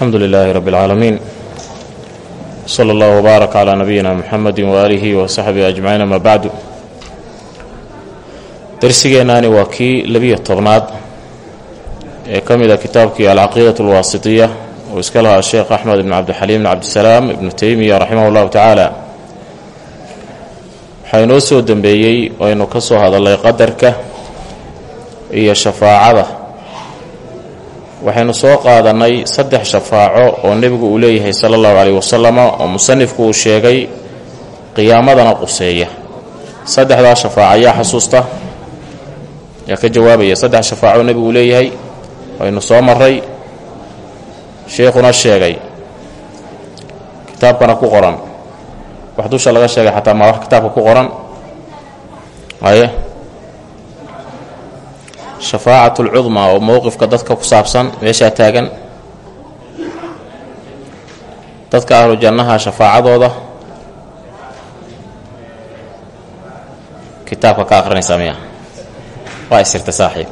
alxamdu lilaahi rabbi اlcaalamiin sala allah wbaarak calaa nabiyina muxamedi waaalihi wa saxbihi ajmaciin ama bacdu darsigeennaani waa kii labiyo tobnaad ee ka mid a kitaabkii alcaqiidat alwaasitiya oo iska lahaa sheekh axmed ibn cabdixaliim ibn cabdisalaam ibnu teymiya raximah اllahu tacaala waxaa inoo soo dembeeyey aynu ka soo hadallay qadarka iyo shafaacada waxaynu soo qaadannay saddex shafaaco oo nebigu uu leeyahay sala allahu caleyh wasalama oo musanifku uu sheegay qiyaamadana quseeya. Saddexdaa shafaaco ayaa xasuusta yaa ka jawaabaya saddex shafaaco nebigu uu leeyahay waynu soo maray sheekhuna sheegay. Kitaabkana ku qoran. Wax dusha laga sheegay xataa ma wax kitaabka ku qoran. Haye shafaacat alcudmaa oo mowqifka dadka ku saabsan meeshaa taagan. Dadka ahlu jannaha shafaacadooda. Kitaabka ka akhrinaysaa miya. Waa isirta saaxiib.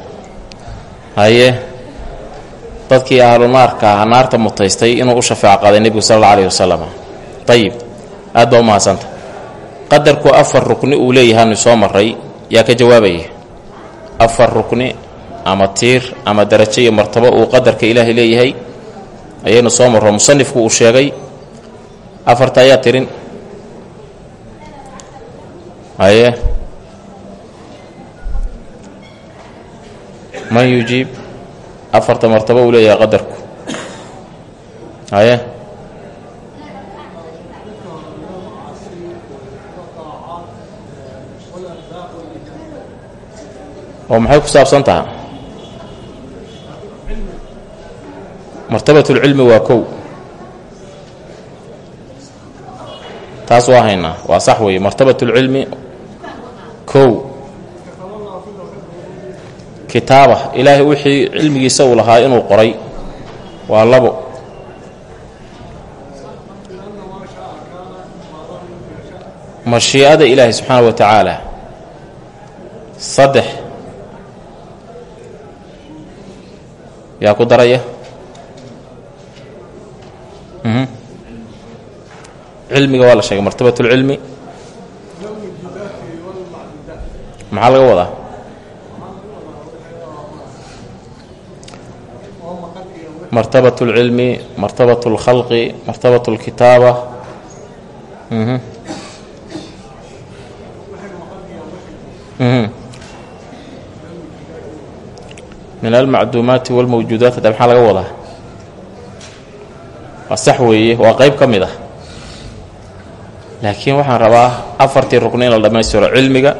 Haye dadkii ahlu naarka aha naarta mutaystay inuu u shafaaco qaaday nebigu sala alla alayh wasalam ayib aad baa u mahadsanta qadarku afar rukni uu leeyahaanu soo maray yaa ka jawaabaya afar rukni ama tiir ama darajo iyo martabo uu qadarka ilaahay leeyahay ayaynu soo marro. Musanifku uu sheegay afarta ayaa tirin. Haye. Man yujiib afarta martabo uu leeyahay qadarku. Haye. Oo maxay ku saabsan taha martabatulcilmi waa kow. Taas waa haynaa waa sax weeye martabatulcilmi kow. Kitaaba ilaahay wixii cilmigiisa uu lahaa inuu qoray waa labo. Mashii'ada ilaahay subxaana wa tacaala saddex. Yaa ku daraya cilmiga waa la sheegay martabatulcilmi maxaa laga wadaa martabat اlcilmi martabat اlkhalqi martabat اlkitaaba min almacduumaati wاlmawjuudaat hadda maxaa laga wadaa Waa sax weeye waa qayb ka mid ah. Laakiin waxaan rabaa afartii rukni in la dhammaystiro cilmiga.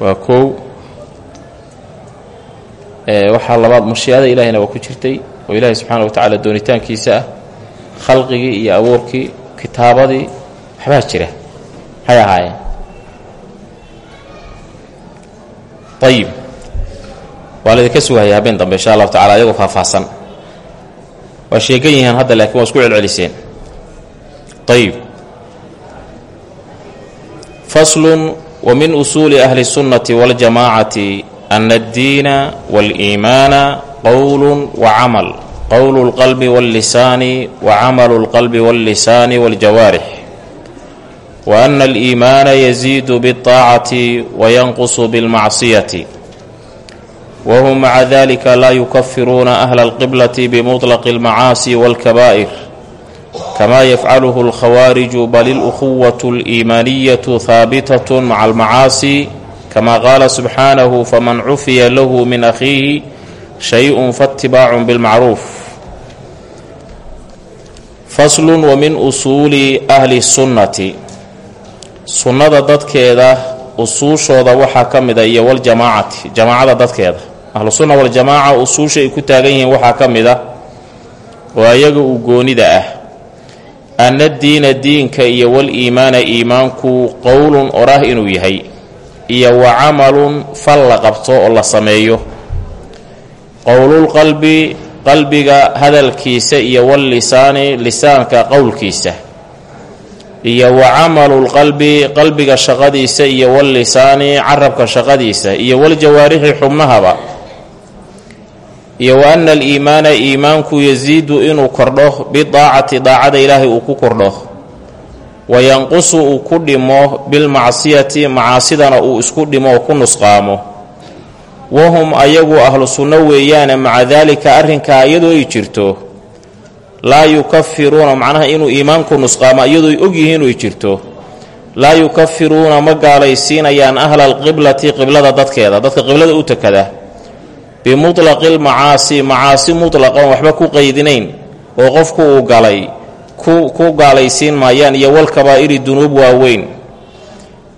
Waa kow waxaa labaad mashii'ada ilaahayna waa ku jirtay oo ilaahay subxaana wa tacaala doonitaankiisa ah khalqigii iyo abuurkii kitaabadii waxbaa jira. Maxay ahaayeen? Ayib waa laydinka sugahaya habeen dambe insha allahu tacala ayagoo faahfaahsan waa sheegan yihiin hadda laakiin waa isku celceliseen ayib faslun wa min usuuli ahli الsunnati waاljamaacati ana addiina wاliimaana qowlu wacamal qowlu اlqalbi wاllisaani wacamalu اlqalbi wاllisaani wاljawaarix wa ana aliimaana yaziidu biاlطaacati wayanqusu biاlmacsiyati whm maca dalika laa yukafiruuna ahla alqiblati bimutlaqi almacaasi walkabaa'ir kamaa yafcaluhu alkhawaariju bal ilukhuwatu aliimaaniyatu haabitatun maca almacaasi kamaa qaala subxaanahu faman cufiya lahu min akhiihi shay-un faatibaacun bilmacruuf faslun wa min usuuli ahli sunnati sunnada dadkeeda usuushooda waxaa ka mida iyo waljamaacati jamaacada dadkeeda ahlusunna waljamaaca usuusha ay ku taagan yihiin waxaa ka mid a oo ayaga uu goonida ah anna diina diinka iyo wal-iimaana iimaanku qowlun orah inuu yahay iyo wa camalun fal la qabto oo la sameeyo. Qowlulqalbi qalbiga hadalkiisa iyo wallisaani lisaanka qowlkiisa. Iyo wa camalulqalbi qalbiga shaqadiisa iyo wallisaani carabka shaqadiisa. Iyo waljawaarixi xubnahaba iyo wa anna aliimaana iimaanku yasiidu inuu kordho bidaacati daacada ilaahay uu ku kordho. Wa yanqusu uu ku dhimo bilmacsiyati macaasidana uu isku dhimo oo ku nusqaamo. Wahum ayagu ahlu sunno weeyaane maca daalika arrinkaa iyadoo ay jirto laa yukafiruuna macnaha inuu iimaanku nusqaamo iyadoo ay ogyihiin inuu jirto laa yukafiruuna ma gaalaysiinayaan ahla alqiblati qiblada dadkeeda dadka qiblada u takada bimutlaqi lmacaasi macaasi mutlaqan waxba ku qaydinayn oo qofku uu galay ku gaalaysiin maayaan iyo walkabaa'iri dunuub waaweyn.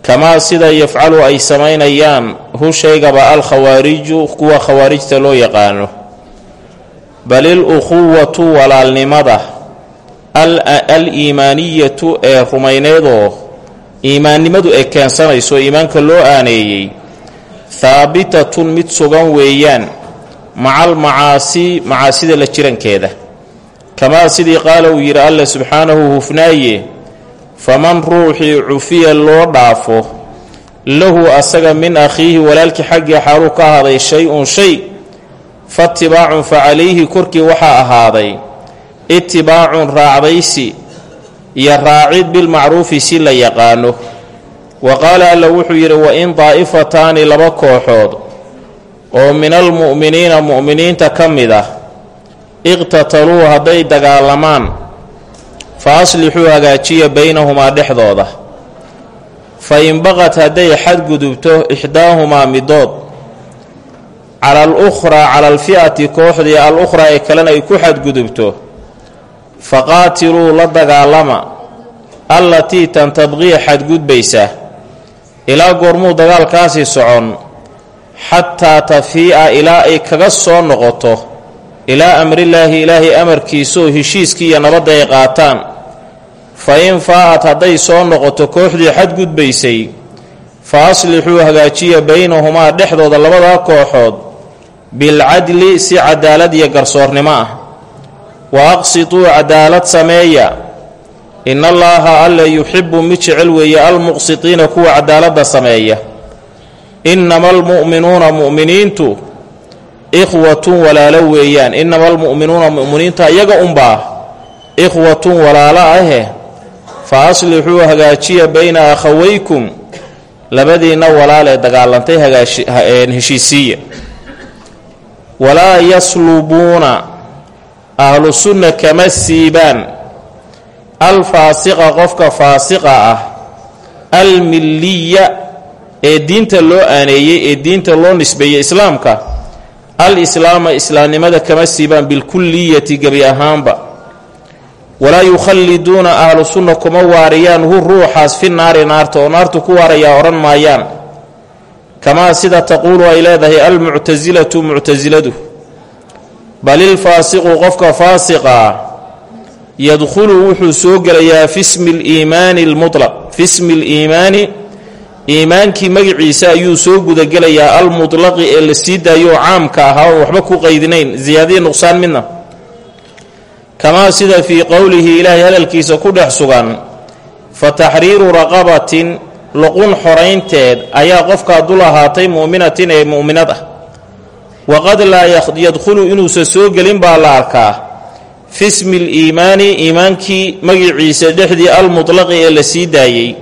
Kamaa sida yafcalu ay samaynayaan hu shaygaba alkhawaariju kuwa khawaarijta loo yaqaano. Balil ukhuwatu walaalnimada al iimaaniyatu ee rumayneedoo iimaannimadu ee keensanayso iimaanka loo aaneeyey haabitatun mid sugan weeyaan macal macaasi macaasida la jirankeeda. Kamaa sidii qaala uu yidhi alle subxaanahu hufnaaye faman ruuxii cufiya loo dhaafo lahu asaga min akhiihi walaalkii xaggii xaaluu ka ahaaday shay-un shay fatibaacun fa calayhi korkii waxaa ahaaday itibaacun raacdaysi iyo raacid bilmacruufi si la yaqaano wa qaala alla wuxuu yidhi wa in daa'ifataani laba kooxood oo min almu'miniina mu'miniinta ka mid ah iqtataluu hadday dagaalamaan fa aslixuu hagaajiya baynahumaa dhexdooda. Fa in baqad hadday xadgudubto ixdaahumaa midood cala al ukhraa cala alfi'ati kooxdii al ukhraa ee kalena ay ku xadgudubto faqaatiluu la dagaalama allatii tan tabqiya xadgudbaysa ilaa goormuu dagaalkaasi socon xataa tafii'a ilaa ay kaga soo noqoto ilaa amrillaahi ilaahay amarkiisaoo heshiiskii iyo nabadda ay qaataan. Fa in faa'at hadday soo noqoto kooxdii xadgudbaysay fa aslixuu hagaajiya baynahumaa dhexdooda labadaa kooxood bilcadli si cadaalad iyo garsoornimo ah. Wa aqsituu cadaalad sameeya in allaaha alle yuxibu mid jecel weeye almuqsitiina kuwa cadaaladda sameeya. Innama almu'minuuna mu'miniintu ikhwatun walaalo weeyaan. Innama almu'minuuna mu'miniinta iyaga unbaa ikhwatun walaalo ahe. Fa aslixuu hagaajiya bayna akhawaykum labadiinna walaalee dagaalantay heshiisiiya. Walaa yaslubuuna ahlu sunna kama siibaan alfaasiqa qofka faasiqa ah almilliya ee diinta loo aaneeyey ee diinta loo nisbeeyey islaamka al islaama islaamnimada kama siibaan bilkulliyati gebi ahaanba. Walaa yukhalliduuna ahlu sunna kuma waariyaan hu ruuxaas fi naari naarta oo naartu ku waarayaa odhan maayaan. Kamaa sida taquulu ay leedahay almuctasilatu muctasiladu balilfaasiqu qofka faasiqa yadkhulu wuxuu soo gelayaa fi smi liimaani lmulaq fi smi liimaani iimaankii magiciisa ayuu soo gudagelayaa. Almutlaqi ee la sii daayoo caamka ahaa oon waxba ku qaydinayn. Ziyaadiya nuqsaan midna. Kamaa sida fii qowlihi ilaahay hadalkiisa ku dhex sugan fa taxriiru raqabatin luqun xoraynteed ayaa qofkaa dul ahaatay mu'minatin ee mu'minad ah. Waqad laa yadkhulu inuusan soo gelin baa la arkaa fi smi liimaani iimaankii magiciisa dhexdii almutlaqi ee la sii daayey.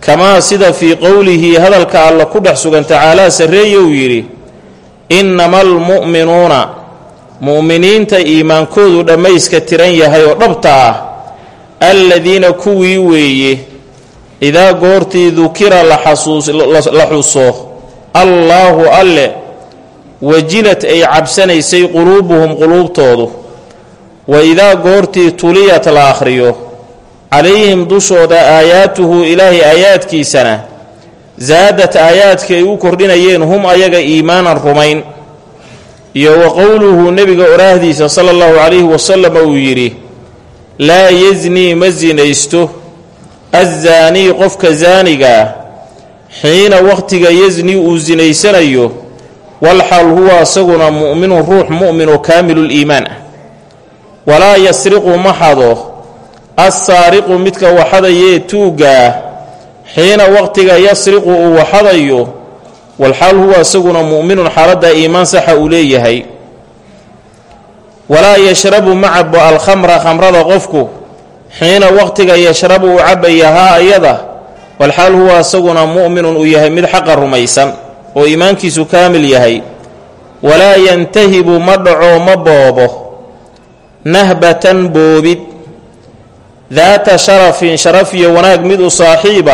Kamaa sida fii qowlihi hadalka alla ku dhex sugan tacaalaa sarreeye uu yidhi innama almu'minuuna. Mu'miniinta iimaankoodu dhammayska tiran yahay oo dhabta ah alladiina kuwii weeye idaa goortii dukira la xuso allaahu alle wajilad ay cabsanaysay quluubuhum quluubtoodu wa idaa goortii tuliyat la akhriyo calayhim dushooda aayaatuhu ilaahay aayaadkiisana saadat aayaadka ay u kordhinayeen hum ayaga iimaanan rumayn. Iyo wa qowluhu nebiga oraahdiisa sala allahu calayhi wasalam uu yidhi laa yasnii ma sinaysto azzaanii qofka saanigaa xiina wakhtiga yasnii uu sinaysanayo walxal huwa asaguna mu'minun ruux mu'min oo kaamiluliimaan ah walaa yasriqu ma xado. Assaariqu midka waxadayee tuuggaa xiina waqtiga yasriqu uu waxadayo walxaal huwa isaguna mu'minun xaaladda iimaan saxa uu leeyahay. Walaa yashrabu ma cabo alkhamra khamrada qofku xiina waqtiga yashrabu uu cabaya haa ayada walxaal huwa isaguna mu'minun uu yahay mid xaqa rumaysan oo iimaankiisu kaamil yahay. Walaa yantahibu ma dhaco ma boobo nahbatan boobid daata sharafin sharaf iyo wanaag mid u saaxiib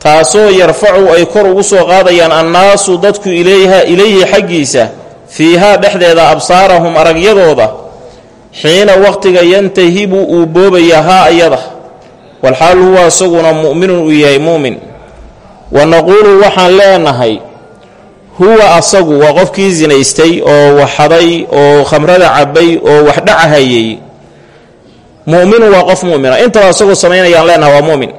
taasoo yarfacu ay kor ugu soo qaadayaan annaasu dadku ilayha ilayhi xaggiisa fiihaa dhexdeeda absaarahum aragyadooda xiina waqtiga yantahibu uu boobaya haa ayada walxaal huwa isaguna mu'minun uu yahay mu'min wa naquulu waxaan leenahay huwa asagu waa qofkii sinaystay oo waxaday oo khamrada cabay oo wax dhacahayay. Mu'minu waa qof mu'mina. Intaba asagoo samaynayaan leenahay waa mu'min.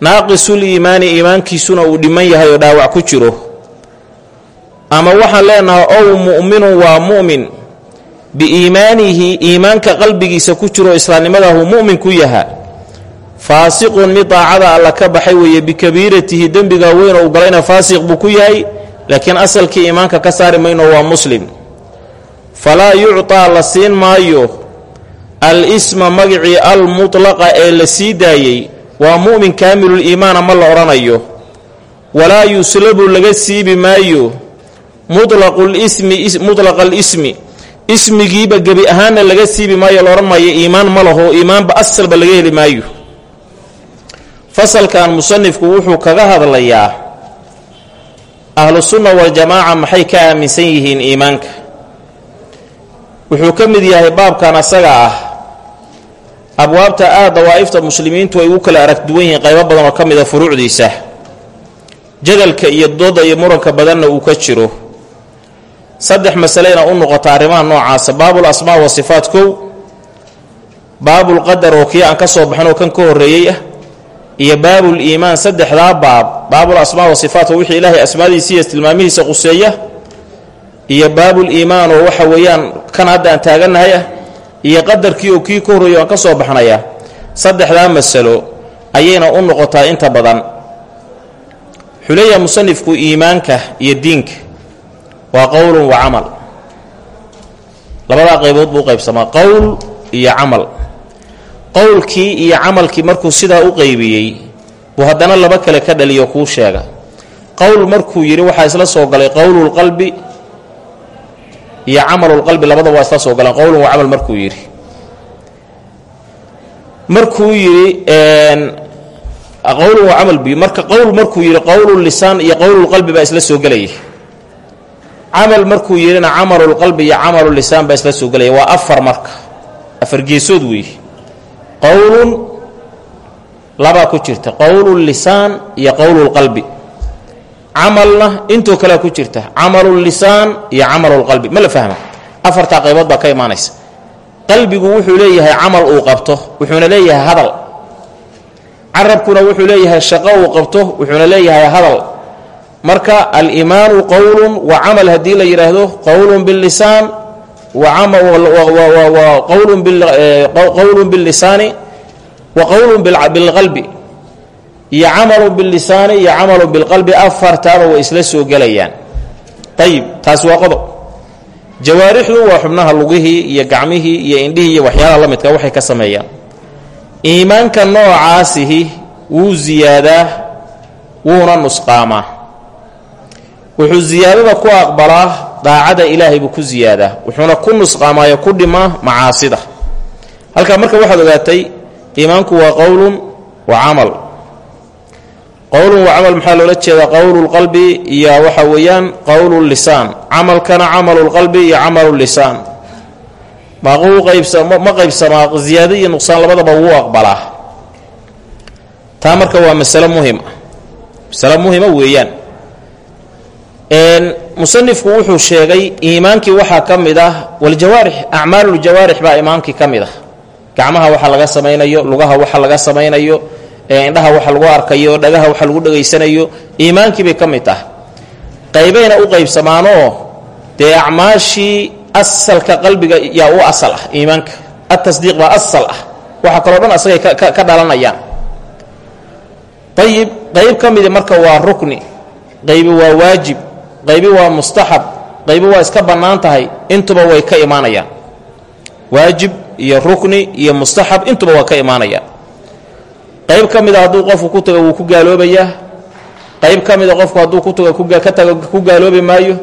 Naaqisul iimaani iimaankiisuna uu dhiman yahay oo dhaawac ku jiro. Ama waxaan leenahay ow mu'minun waa mu'min. Biiimaanihi iimaanka qalbigiisa ku jiro islaamnimadahu mu'min ku yaha. Faasiqun mid daacada alla ka baxay weeye bikabiiratihi dembiga weyn ou galayna faasiq buu ku yahay laakiin asalkii iimaanka ka saari mayno waa muslim. Falaa yucطaa la siin maayo al isma magicii almutlaqa ee la sii daayey waa mu'min kaamiluliimaana ma la odhanayo walaa yuslabu laga siibi maayo mulaqulsmi mutlaqa alismi ismigiiba gebi ahaanna laga siibi maayo la odhan maayo iimaan ma laho iimaanba asalba laga heli maayo. Fasalkan musanifku wuxuu kaga hadlayaa ahlusunna waljamaaca maxay ka aaminsan yihiin iimaanka? Wuxuu ka mid yahay baabkan asaga ah. Abwaabta aad dawaa'ifta muslimiintu ay u kala arag duwan yihiin qaybo badan oo ka mid a furuucdiisa. Jadalka iyo dooda iyo muranka badanna uu ka jiro. Saddex masalena u noqota arrimaha noocaasa baabul asmaa wa sifaat kow. Baabulqadar oo kii aan ka soo baxin oo kan ka horreeyey ah iyo baabul iimaan saddexdaa baab baabul asmaa wa sifaat oo wixii ilaahay asmaadiisa iyo tilmaamihiisa quseeya iyo baabul iimaan oo waxa weeyaan kan hadda aan taagannahay ah iyo qadarkii oo kii ka horreeya aan ka soo baxnaya saddexdaa masalo ayayna u noqotaa inta badan. Leeyahay musanifku iimaanka iyo diinka waa qowlun wa camal. Labadaa qaybood buu u qaybsamaa qowl iyo camal qowlkii iyo camalkii markuu sidaa u qaybiyey buu haddana laba kale ka dhaliyo kuu sheega. Qowl markuu yidhi waxaa isla soo galay qowlulqalbi iyo camalulqalbi labadaba waa isla soo galeen qowlun wa camal markuu yidhi. Markuu yidhi qowlun wa camal bi marka qowl markuu yidhi qowlulisaan iyo qowlulqalbi baa isla soo gelaya camal markuu yidhina camalulqalbi iyo camalulisaan baa isla soo gelaya waa afar marka afar geesood weeye qowlun labaa ku jirta. Qowlulisaan iyo qowlulqalbi camalna intoo kalea ku jirta. Camalulisaan iyo camalulqalbi ma la fahma afartaa qaybood baa ka imaanaysa. Qalbigu wuxuu leeyahay camal uu qabto wuxuuna leeyahay hadal. Carabkuna wuxuu leeyahay shaqo uu qabto wuxuuna leeyahay hadal. Marka aliimaanu qowlun wa camal haddii la yidhaahdo qowlun billisaan qowlun billisaani wa qowlun bilqalbi iyo camalun billisaani iyo camalun bilqalbi afartaaba way isla soo gelayaan. Ayib taasi waa qodob. Jawaarixdu waa xubnaha lugihii iyo gacmihii iyo indhihii iyo waxyaalaha la midka waxay ka sameeyaan. Iimaanka noocaasihi wuu ziyaadaa wuuna nusqaamaa. Wuxuu ziyaadada ku aqbalaa daacada ilaahay buu ku ziyaadaa wuxuuna ku nusqaamaayo ku dhimaa macaasida. Halkaa marka waxaad ogaatay iimaanku waa qowlun wa camal. Qowlun wa camal maxaa loola jeedaa? Qowlulqalbi iyo waxa weeyaan qowlulisaan camalkana camalulqalbi iyo camalulisaan maquu qaybsama ma qaybsamaa ziyaado iyo nuqsaan labadaba wuu aqbalaa. Taa marka waa masalo muhima masalo muhima weeyaan musanifku wuxuu sheegay iimaankii waxaa ka mid ah waljawaarix acmaaluljawaarix baa iimaankii ka mid ah. Gacmaha waxa laga samaynayo lugaha waxa laga samaynayo indhaha waxa lagu arkayo dhagaha waxa lagu dhegaysanayo iimaankii bay ka mid tahay. Qaybayna u qaybsamaanoo dee acmaashii asalka qalbiga yaa u asal ah iimaanka. Atasdiiq baa asal ah. Waxa kaloo dhan asagay ka dhalanayaan. Ayib qayb ka midi marka waa rukni. Qaybi waa waajib qaybi waa mustaxab qaybo waa iska bannaan tahay intuba way ka imaanayaan. Waajib iyo rukni iyo mustaxab intuba waa ka imaanayaan. Qayb ka mida hadduu qofku ku tago wuu ku gaaloobayaa. Qayb ka mida qofku hadduu ku tago ka tago ku gaaloobi maayo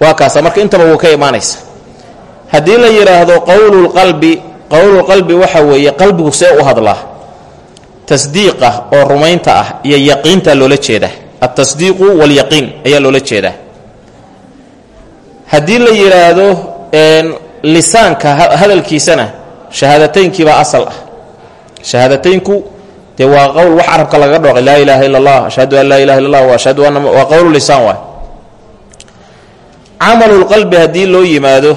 waa kaasa. Marka intaba wuu ka imaanaysa. Haddii la yidhaahdo qowlulqalbi qowlulqalbi waxa weeye qalbigu see u hadlaa tasdiiqa oo rumaynta ah iyo yaqiinta loola jeedaa. Altasdiiqu walyaqiin ayaa loola jeedaa haddii la yidhaahdo lisaanka hadalkiisana shahaadateynkiibaa asal ah. Shahaadateynku waa qowl wax carabka lagaga dhooqay laa ilaaha illa allah ashhadu an laa ilaha illa allah ashhadu anna waa qowlu lisaan waay. Camalulqalbi haddii loo yimaado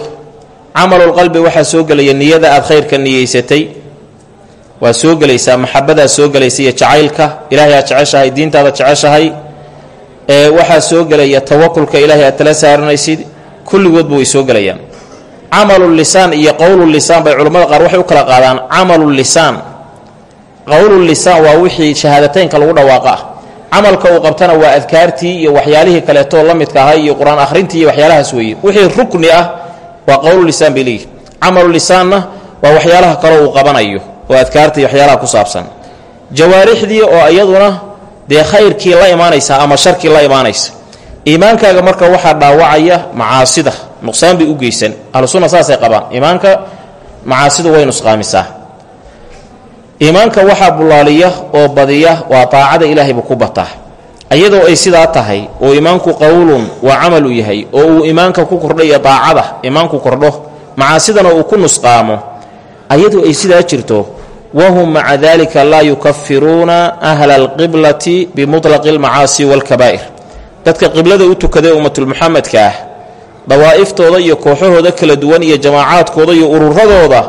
camalulqalbi waxaa soo gelaya niyada aad khayrka niyeysatay waa soo gelaysaa maxabadaa soo gelaysa iyo jacaylka ilaahay aad jeceshahay diintaada jeceshahay ee waxaa soo gelaya tawakulka ilaahay aad tala saaranaysid kulligoodba way soo gelayaan camalulisaan iyo qowlulisaan bay culammada qaar waxay u kala qaadaan camalulisaan qowlulisaan waa wixii shahaadateynka lagu dhawaaqa. Ah camalka uu qabtana waa adkaartii iyo waxyaalihii kaleetoo la midka ahay iyo qur'aan akhrintii iyo waxyaalahaas weeye. Wixii rukni ah waa qowlulisaan bay leeyihi camalulisaanna waa waxyaalaha kaleo uu qabanayo oo adkaarta waxyaalaha ku saabsan. Jawaarixdii oo iyaduna dee khayrkii la imaanaysa ama sharkii la imaanaysa iimaankaaga marka waxaa dhaawacaya macaasida. Nuqsaan bay u geysan ahlusunna saasay qabaan. Iimaanka macaasidu way nusqaamisaa. Iimaanka waxaa bullaaliya oo badiya waa taacada ilaahayba ku bataa. Iyadoo ay sidaa tahay oo iimaanku qowlun waa camal u yahay oo uu iimaanka ku kordho iyo daacada iimaanku kordho macaasidana uu ku nusqaamo ayadoo ay sidaa jirto wahum maca dalika laa yukafiruuna ahla alqiblati bimutlaqi almacaasi waalkabaa'ir dadka qiblada u tukaday ummatulmuxamedka ah dawaa'iftoda iyo kooxahooda kala duwan iyo jamaacaadkooda iyo ururadooda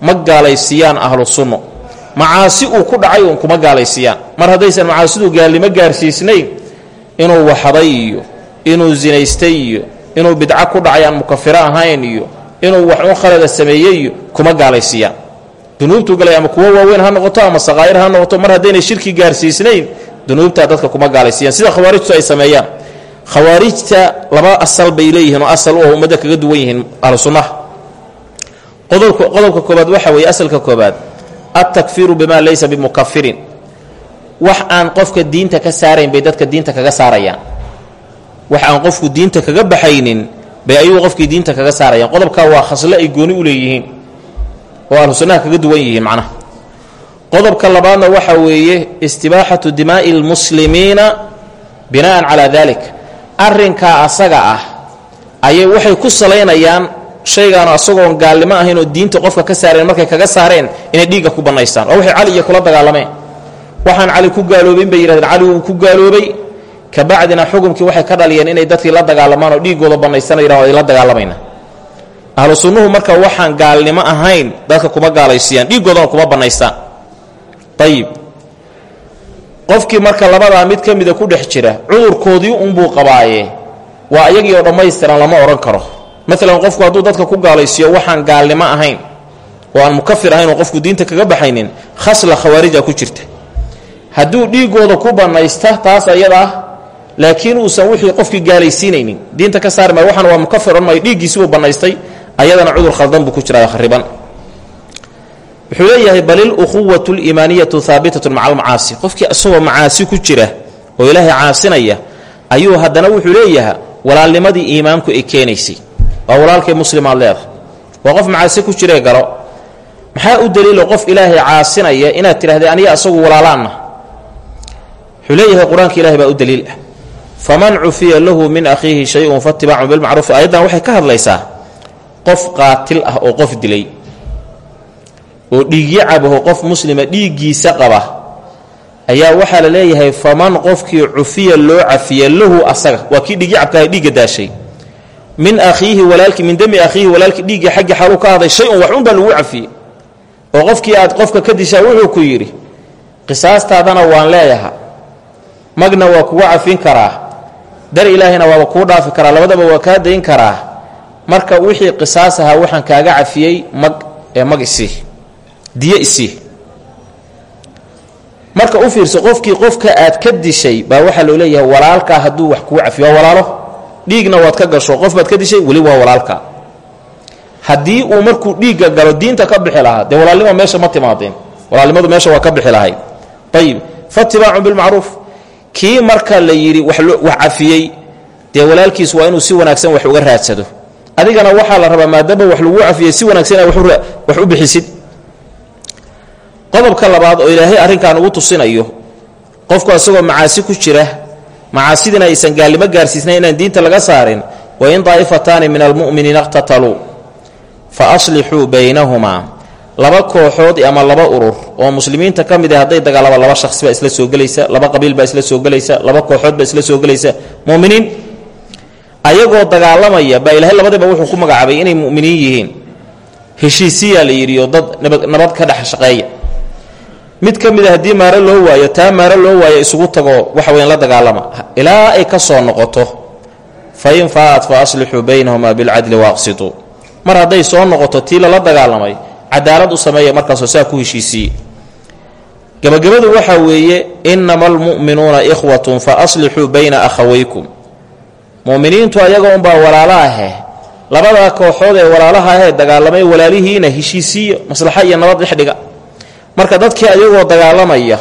ma gaalaysiiyaan ahlu sunno. Macaasi uu ku dhacay uun kuma gaalaysiiyaan. Mar haddaysan macaasidu gaalnimo gaarsiisnayn inuu waxday iyo inuu zinaystay iyo inuu bidco ku dhacay aan mukafiro ahayn iyo inuu wax un khalada sameeyey iyo kuma gaalaysiiyaan. Dunuubtuu galay ama kuwo waaweyn ha noqoto ama saqaa'ir ha noqoto mar haddaynay shirki gaarsiisnayn dunuubtaa dadka kuma gaalaysiiyaan. Sida khawaarijtu ay sameeyaan. Khawaarijta laba asal bay leeyihiin oo asal u ah ummadda kaga duwan yihiin ahlu sunnaha qodobka koobaad waxa weeye asalka koobaad altakfiiru bima laysa bimukafirin wax aan qofka diinta ka saarayn bay dadka diinta kaga saarayaan. Wax aan qofku diinta kaga baxaynin bay ayuu qofkii diinta kaga saarayaan. Qodobkaa waa khasle ay gooni u leeyihiin oo ahlu sunnaha kaga duwan yihiin macnaha qodobka labaadna waxa weeye istibaaxatu dimaa'i lmuslimiina bina'an calaa dalik arrinkaa asaga ah ayay waxay ku salaynayaan shaygaanu asagoon gaalnimo ahayn oo diinta qofka ka saareen markay kaga saareen inay dhiigga ku bannaystaan. Oo waxay cali iyo kula dagaalameen waxaan cali ku gaaloobayn bay yihahdeen cali wuu ku gaaloobay. Kabacdina xukumkii waxay ka dhaliyeen inay dadkii la dagaalamaan oo dhiiggooda bannaysana yidhahdo ay la dagaalamayna ahlu marka waxaan gaalnimo ahayn dadka kuma gaalaysiiyaan dhiiggoodana kuma bannaystaan ayib qofkii marka labadaa mid ka mida ku dhex jira cudurkoodii unbuu qabaaye. Waa ayagii oo dhammaystiran lama odhan karo. Maalan qofku hadduu dadka ku gaalaysiiyo waxaan gaalnimo ahayn oo aan mukafir ahayn oo qofku diinta kaga baxaynin khasla khawaarija ku jirta. Hadduu dhiigooda ku bannaysta taas ayada ah laakiin uusan wixii qofkii gaalaysiinaynin. Diinta ka saari maayo waxaan waa mukafir odhan maayo dhiiggiisi buu bannaystay ayadana cudur khaldan buu ku jiraa khariban wuxuu leeyahay balil ukhuwatu liimaaniyatu haabitatun maca almacaasi. Qofkii isagoo macaasi ku jira oo ilaahay caasinaya ayuu haddana wuxuu leeyahay walaalnimadii iimaanku ay keenaysay. Waa walaalkay muslimaad leedahay. Waa qof macaasi ku jiree galo. Maxaa u daliilo qof ilaahay caasinaya inaad tidhahdee aniga asagu walaalaanna. Wuxuu leeyahay qur'aanka baa u daliil ah. Faman cufiya lahu min akhiihi shay-un faatibaacun bilmacruufi ayaddan waxay ka hadlaysaa qof qaatil ah oo qof dilay oo dhiigyo cabaho qof muslima dhiiggiisa qaba ayaa waxaa la leeyahay faman qofkii cufiya loo cafiya lahu asaga. Waa kii dhiigyo cabkaha dhiigga daashay. Min akhiihi walaalki min dami akhiihi walaalki dhiiggii xaggi xaluu ka haday shay un wax un baa lagu cafiyey. Oo qofkii aad qofka ka dishaa wuxuu ku yidhi qisaastaadana waan leeyaha magna waa kugu cafin karaa. Dar ilaahayna waaba kuu dhaafi karaa. Labadaba waa kaa dayn karaa. Marka wixii qisaas ahaa waxaan kaaga cafiyey mag ee mag isii diyo isii marka u fiirso qofkii qofka aad ka dishay baa waxaa loo leeyahay walaalkaa hadduu wax kuu cafiyo walaalo. Dhiigna waad ka gasho qof baad ka dishay weli waa walaalka. Haddii uu markuu dhiigga galo diinta ka bixi lahaa dee walaalnimo meesha ma timaadeen. Walaalnimadu meesha waa ka bixi lahayd ayib fatibaacun bilmacruuf. Kii marka la yidhi wax cafiyey dee walaalkiis waa inuu si wanaagsan wax uga raadsado. Adigana waxaa la rabaa maadaama wax lagu cafiyey si wanaagsan wax u bixisid qodobka labaad oo ilaahay arrinkan ugu tusinayo qofku asagoo macaasi ku jira macaasidina aysan gaalnimo gaarsiisnayn inaan diinta laga saarin wain daa'ifataani min almu'miniina iqtataluu fa aslixuu baynahumaa laba kooxood ama laba urur oo muslimiinta ka mid ah hadday dagaalama laba shakhsi baa isla soo gelaysa laba qabiil baa isla soo gelaysa laba kooxood baa isla soo gelaysa. Muminiin ayagoo dagaalamaya baa ilaahay labadiba wuxuu ku magacaabay inay mu'miniin yihiin. Heshiisiyaa la yidhiyo dad nabad ka dhex shaqeeya mid ka mid a haddii maaro loo waayo taa maaro loo waayo isugu tago waxa weyn la dagaalama. Ilaa ay ka soo noqoto fa in faa'at fa aslixuu baynahumaa bilcadli waaqsituu mar hadday soo noqoto tii lala dagaalamay cadaalad u sameeya markaasoo saa ku heshiisiiye gabagabadu waxaa weeye innama almu'minuuna ikhwatun fa aslixuu bayna akhawaykum. Mu'miniintu ayaga unbaa walaalo ahe labadaa kooxood ee walaalaha ahee dagaalamay walaalihiina heshiisiiyo maslaxa iyo nabad dhexdhiga marka dadkii ayagoo dagaalamaya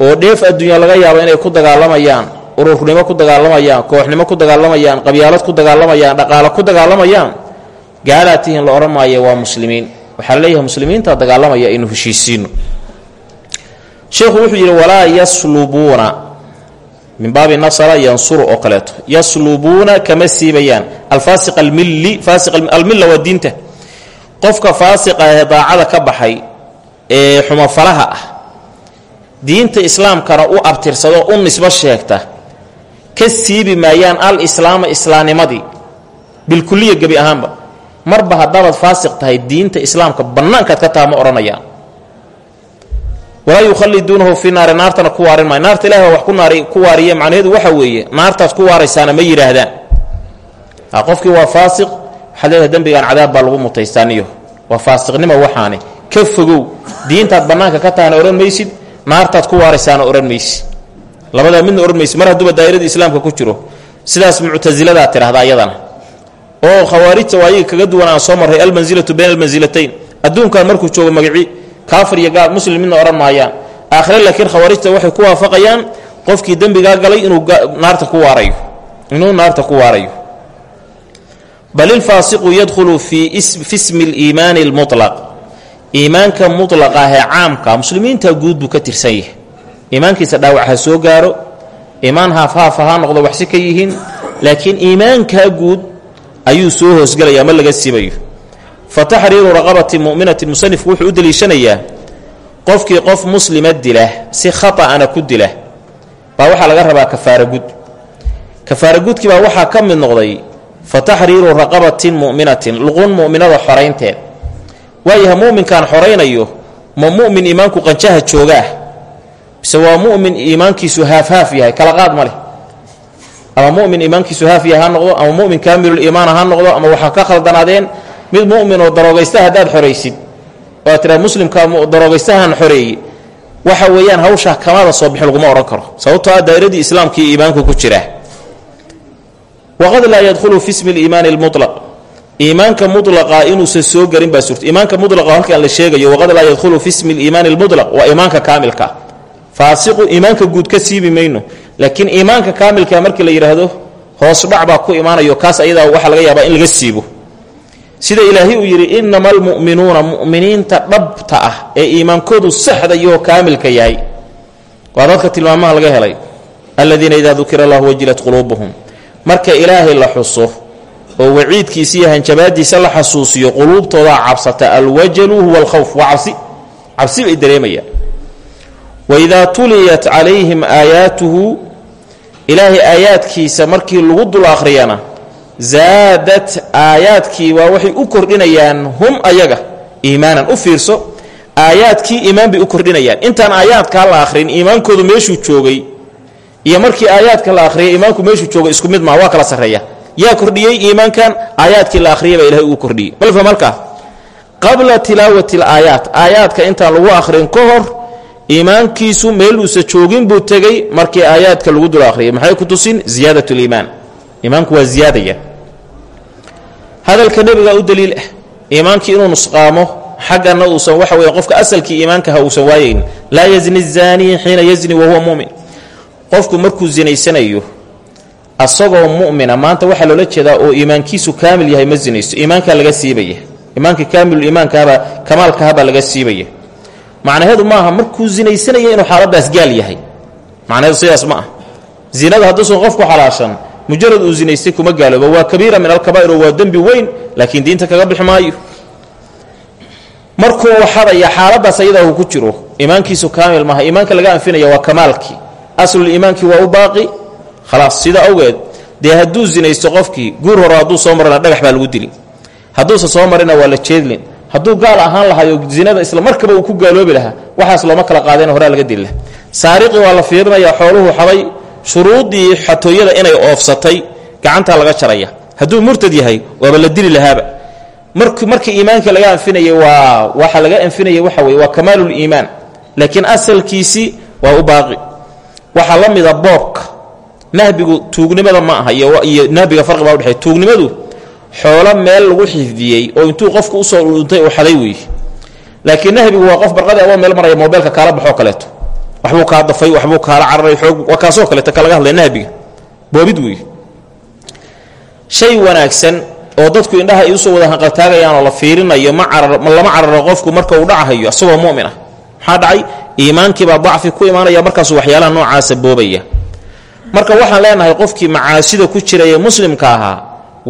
oo dheef adduunya laga yaabo inay ku dagaalamayaan ururnimo ku dagaalamayaan kooxnimo ku dagaalamayaan qabyaalad ku dagaalamayaan dhaqaalo ku dagaalamayaan gaalaad tihiin la odhan maayo waa muslimiin. Waxaa la leeyahay muslimiinta dagaalamaya aynu heshiisiino sheekhu wuxuu yidhi walaa yaslubuuna. Min baabi nasra yansuru oo kaleeto. Yaslubuuna kama siibayaan. Alfaasiq almilli faasiq almilla waa diinta. Qofka faasiqa ee daacada ka baxay ee xumafalaha ah. Diinta islaamkana u abtirsado u nisbo sheegta ka siibi maayaan al islaama islaamnimadii bilkuliya gebi ahaanba. Marba haddabaad faasiq tahay diinta islaamka bannaankaad ka taha ma odhanayaan walaa yukhaliduunahu fi naari naartana ku waarin maayo. Naarta ilahi wax ku waariye macnaheedu waxa weeye naartaad ku waaraysaana ma yidhaahdaan qofkii waa faasiq waxaad leedahay dembigaan cadaab baa lagu mutaystaaniyo waa faasiqnimo waxaane ka fogow. Diintaad bannaanka ka tahana odhan maysid naartaad ku waaraysaana odhan maysid labadaa midna odhan maysid. Mar hadduuba daa'irada islaamka ku jiro sidaas muctasiladaa tidhahda ayadana oo khawaarijta waa kaga duwan aan soo marray almansilatu bayna almansilatayn adduunkan markuu joogo magaci kaafir iyo gaal muslim midna maayaan. Aakhire laakiin khawaarijta waxay ku waafaqayaan qofkii dembigaa galay inuu naarta ku waarayo. Inuu naarta ku waarayo. Bal ilfaasiqu yadkhulu fi smi liimaani almutlaq iimaanka mutlaqa ahee caamka muslimiinta guud buu ka tirsan yahay. Iimaankiisa dhaawac ha soo gaaro iimaan haafhaafa ha noqdo waxsi ka yihiin laakiin iimaankaa guud ayuu soo hoosgelaya ma laga sibayo. Fa taxriiru raqabati mu'minatin musanifku wuxuu u deliishanayaa qofkii qof muslima dila si khata'ana ku dila baa waxaa laga rabaa kafaaragud kafaaragudkii baa waxaa ka mid noqday fa taxriiru raqabatin mu'minatin luqun mu'minada xoraynteed waayaha mu'minkaan xoraynayo ma mu'min iimaanku qanjaha joogaah mise waa mu'min iimaankiisu haafhaaf yahay. Kala qaad ma leh. Ama mumin iimaankiisu haafiya ha noqdo ama mumin kaamiluliimaana ha noqdo ama waxaa ka khaldanaadeen mid mumin oo daroogaysta haddaad xoraysid oo tiraa muslimka daroogaystahan xoreeye waxa weeyaan hawshaa kamada soo bixin laguma odhan karo. Sababtoo ah daa'iradii islaamkii iimaanku ku jira. Waqad laa yadkhulu fi smi liimaani lmulaq iimaanka mulaqa inuusan soo garin baa surta iimaanka mulaqa halkaan la sheegayo waqad laa yadkhulu fi smi liimaani lmulaq waa iimaanka kaamilka. Faasiqu iimaanka guud ka siibi mayno laakiin iimaanka kaamilka markii la yidhaahdo hoosudhac baa ku imaanayo kaas ayadaa waxaa laga yaabaa in laga siibo. Sida ilaahay uu yidhi innama almu'minuuna mu'miniinta dhabta ah ee iimaankoodu saxda iyo kaamilka yahay. Waa dadka tilmaamaha laga helay. Aladiina idaa dukira allahu wajilat quluubuhum. Marka ilaahay la xuso oo waciidkiisa iyo hanjabaadiisa la xasuusiyo quluubtoodaa cabsata alwajalu huwa alkhawf waa cabsi. Cabsi bay dareemayaan. Waidaa tuliyat calayhim aayaatuhu ilaahay aayaadkiisa markii lagu dul akhriyana zaadat aayaadkii waa waxay u kordhinayaan hum ayaga iimaanan u fiirso aayaadkii iimaan bay u kordhinayaan. Intaan aayaadkaa la akhrin iimaankoodu meeshuu joogay iyo markii aayaadka la akhriyay iimaanku meeshuu joogay isku mid maa waa kala sarreeya yaa kordhiyey iimaankan aayaadkii la akhriyay baa ilahay ugu kordhiyey. Balfa markaa qabla tilaawati alaayaat aayaadka intaan lagu akhrin ka iimaankiisu meel uusa joogin buu tegey markii aayaadka lagu dul akhriyay maxay ku tusin? Ziyaadat liimaan iimaanku waa ziyaadaya. Hadalka nebiga u daliil ah iimaankii inuu nusqaamo xaggana uusan waxa weye qofka asalkii iimaankaha uusan waayayn laa yazni zaanii xiina yazni wahuwa mumin. Qofku markuu zinaysanayo asagoo mu'mina maanta waxaa loola jeedaa oo iimaankiisu kaamil yahay ma zinaysto. Iimaankaa laga siibaya iimaanka kaamiluliimaankahabaa kamaalkahabaa laga siibaya macnaheedu maaha markuu zinaysanaya inuu xaaladaas gaal yahay. Macnaheedu sidaas ma ah zinada hadduusan qofku xalaashan mujarad uu zinaystay kuma gaalooba waa kabiira min alkabaa'ir oo waa dembi weyn laakiin diinta kaga bixi markuu waxadaya xaaladaas ayadaa uu ku jiro. Iimaankiisu kaamil maaha. Iimaanka laga anfinaya waa kamaalkii. Asluliimaankii waa u baaqi khalaas sida awgeed dee hadduu zinaysto qofkii guur hore hadduu soo marana dhagax baa lagu dili hadduusa soo marina waa la jeedlin hadduu gaal ahaan lahayo zinada isla markaba uu ku gaaloobi lahaa waxaas looma kala qaadeen horaa laga dili laha waa la fiirinayaa xooluhu xaday shuruuddii xatooyada inay oofsatay gacantaa laga jaraya hadduu murtad yahay waaba la dili lahaaba markii iimaanka laga anfinayay waa waxa laga anfinaya waxa weye waa kamaaluliimaan laakiin asalkiisii waa u baaqi waxaa la boobka nahbigu tuugnimada ma aha iyo nahbiga farqi baa udhexey tuugnimadu xoolo meel lagu xifdiyey oo intuu qofku u soo dhuntay uu xaday weeye laakiin nahbigu waa qof barqadii adoo meel maraya mobeelka kaala baxoo kaleeto. Waxbuu kaa dafay waxbuu kaala cararay oog waa kaasoo kaleeto ka laga nahbiga. Boobid weeye shay wanaagsan oo dadku indhaha ay u soo wada hanqaltaagayaan oo la fiirinayo ma lama cararo qofku marka uu dhacahayo isagoo mumin ah. Dhacay? Iimaankiibaa dacfi ku imaanaya markaasuu waxyaalaha noocaasa boobaya marka waxaan leenahay qofkii macaasida ku jira ee muslimka ahaa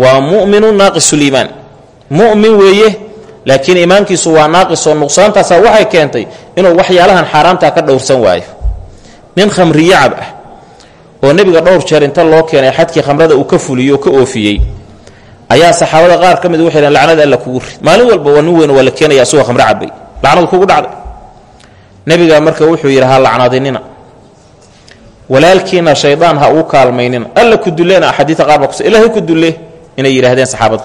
waa mu'minu naaqisuliimaan mu'min weeye laakiin iimaankiisu waa naaqis oo nuqsaantaasaa waxay keentay inuu waxyaalahan xaaraamtaa ka dhowrsan waayo. Nin khamriyacab ah oo nebiga dhowr jeer inta loo keenay xadkii khamrada uu ka fuliyey ka oofiyey ayaa saxaabada qaar ka mid waxay dheen lacnada alla kugu rid. Maalin walba waa nin weyn waa la keenaya asagoo khamre cabay lacnadu kugu dhacday. Nebiga marka wuxuu yidhi ha lacnadinina walaalkiina shaydaan ha ugu kaalmaynina alla ku dullena axaadiia qaar baa kus ilaahay ku dulle inay yidhaahdeen saxaabada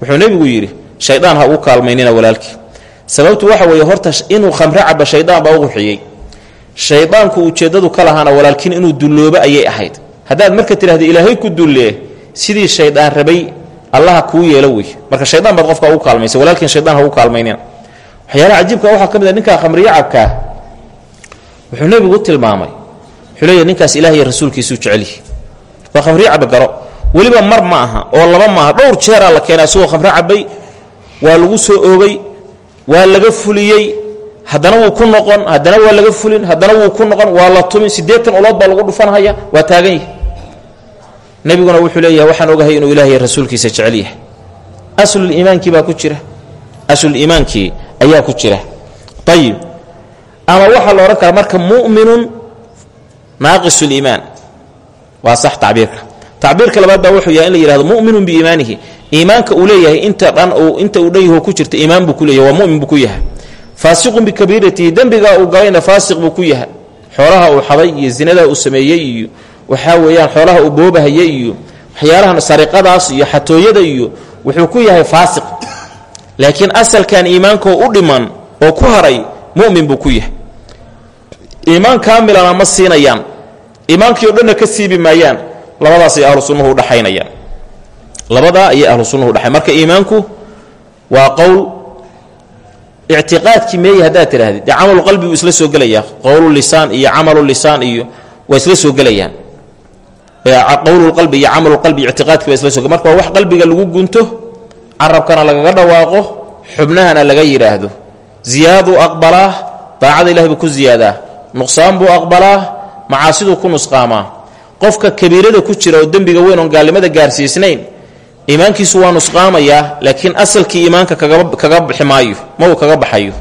wuxuu nebigu yidhi shaydaan ha ugu kaalmaynina walaalkii. Sababtu waxa weeye horta inuu khamre caba shaydaan baa u quxiyey shaydaanku ujeeddadu ka lahaana walaalkiin inuu dulloobo ayay ahayd. Haddaad marka tidhahda ilaahay ku dullee sidii shaydaan rabay allaha kuu yeelo wey. Marka shaydaan baad qofka ugu kaalmaysa walaalkiin shaydaan ha ugu kaalmaynina waxyaalaha cajiibka waxaa ka mid a ninkaa khamriyacabkaa wuxuu nebigu tilmaamay leeyahy ninkaas ilaah iyo rasuulkiisuu jecelyihi waa khamriyo caba garo weliba mar ma aha oo laba maaha dhowr jeeraa la keenay asagoo khamro cabay waa lagu soo oogay waa laga fuliyey. Haddana wuu ku noqon haddana waa laga fulin haddana wuu ku noqon waa la tumin. Siddeetan ulood baa lagu dhufanhaya waa taagan yahi nebiguna wuxuu leeyahay waxaan ogahay inuu ilaah iyo rasuulkiisa jecel yahay. Asluliimaankii baa ku jira. Asluliimaankii ayaa ku jira. Ayib ama waxaa la odhan karaa marka mu'minun naaqis liimaan waa sax tacbiirka. Tacbiirka labaad baa wuxuu yahay in la yihahdo mu'minun biiimaanihi iimaanka uu leeyahay inta dhan inta uu dhan yaho ku jirta iimaan buu ku leeyahay waa mu'min buu ku yahay. Faasiqun bikabiiratihi dembigaa uu galayna faasiq buu ku yahay. Xoolaha uu xaday iyo zinadaa uu sameeyey iyo waxaa weeyaan xoolaha uu boobahaya iyo waxyaalahan sariqadaas iyo xatooyada iyo wuxuu ku yahay faasiq. Laakiin asalkan iimaankoo u dhiman oo iimaan kaamilana ma siinayaan. Iimaankii o dhanna ka siibi maayaan labadaasay ahlu sunnuhu udhaxaynayaan labadaa ayay ahlu sunnuhu udhaxayn marka iimaanku waa qowl ictiqaadkii meeye haddaad tidhahdid dee qalbi isla soo gelayaa. Qowlu lisaan iyo camalu lisaan iyo waa isla soo gelayaan. Qowlulqalbi iyo camalulqalbi ictiqaadkii baa isla so marka waa wax qalbiga lagu gunto carabkana lagaga dhawaaqo xubnahana laga yidhaahdo. Ziyaaduu aqbalaa daacada ilahi ku ziyaadaa nuqsaan buu aqbalaa macaasiduu ku nusqaamaa. Qofka kabiirada ku jira oo dembiga weyn oon gaalnimada gaarsiisnayn iimaankiisu waa nusqaamayaa laakiin asalkii iimaanka kaga bixi maayo ma uu kaga baxayo.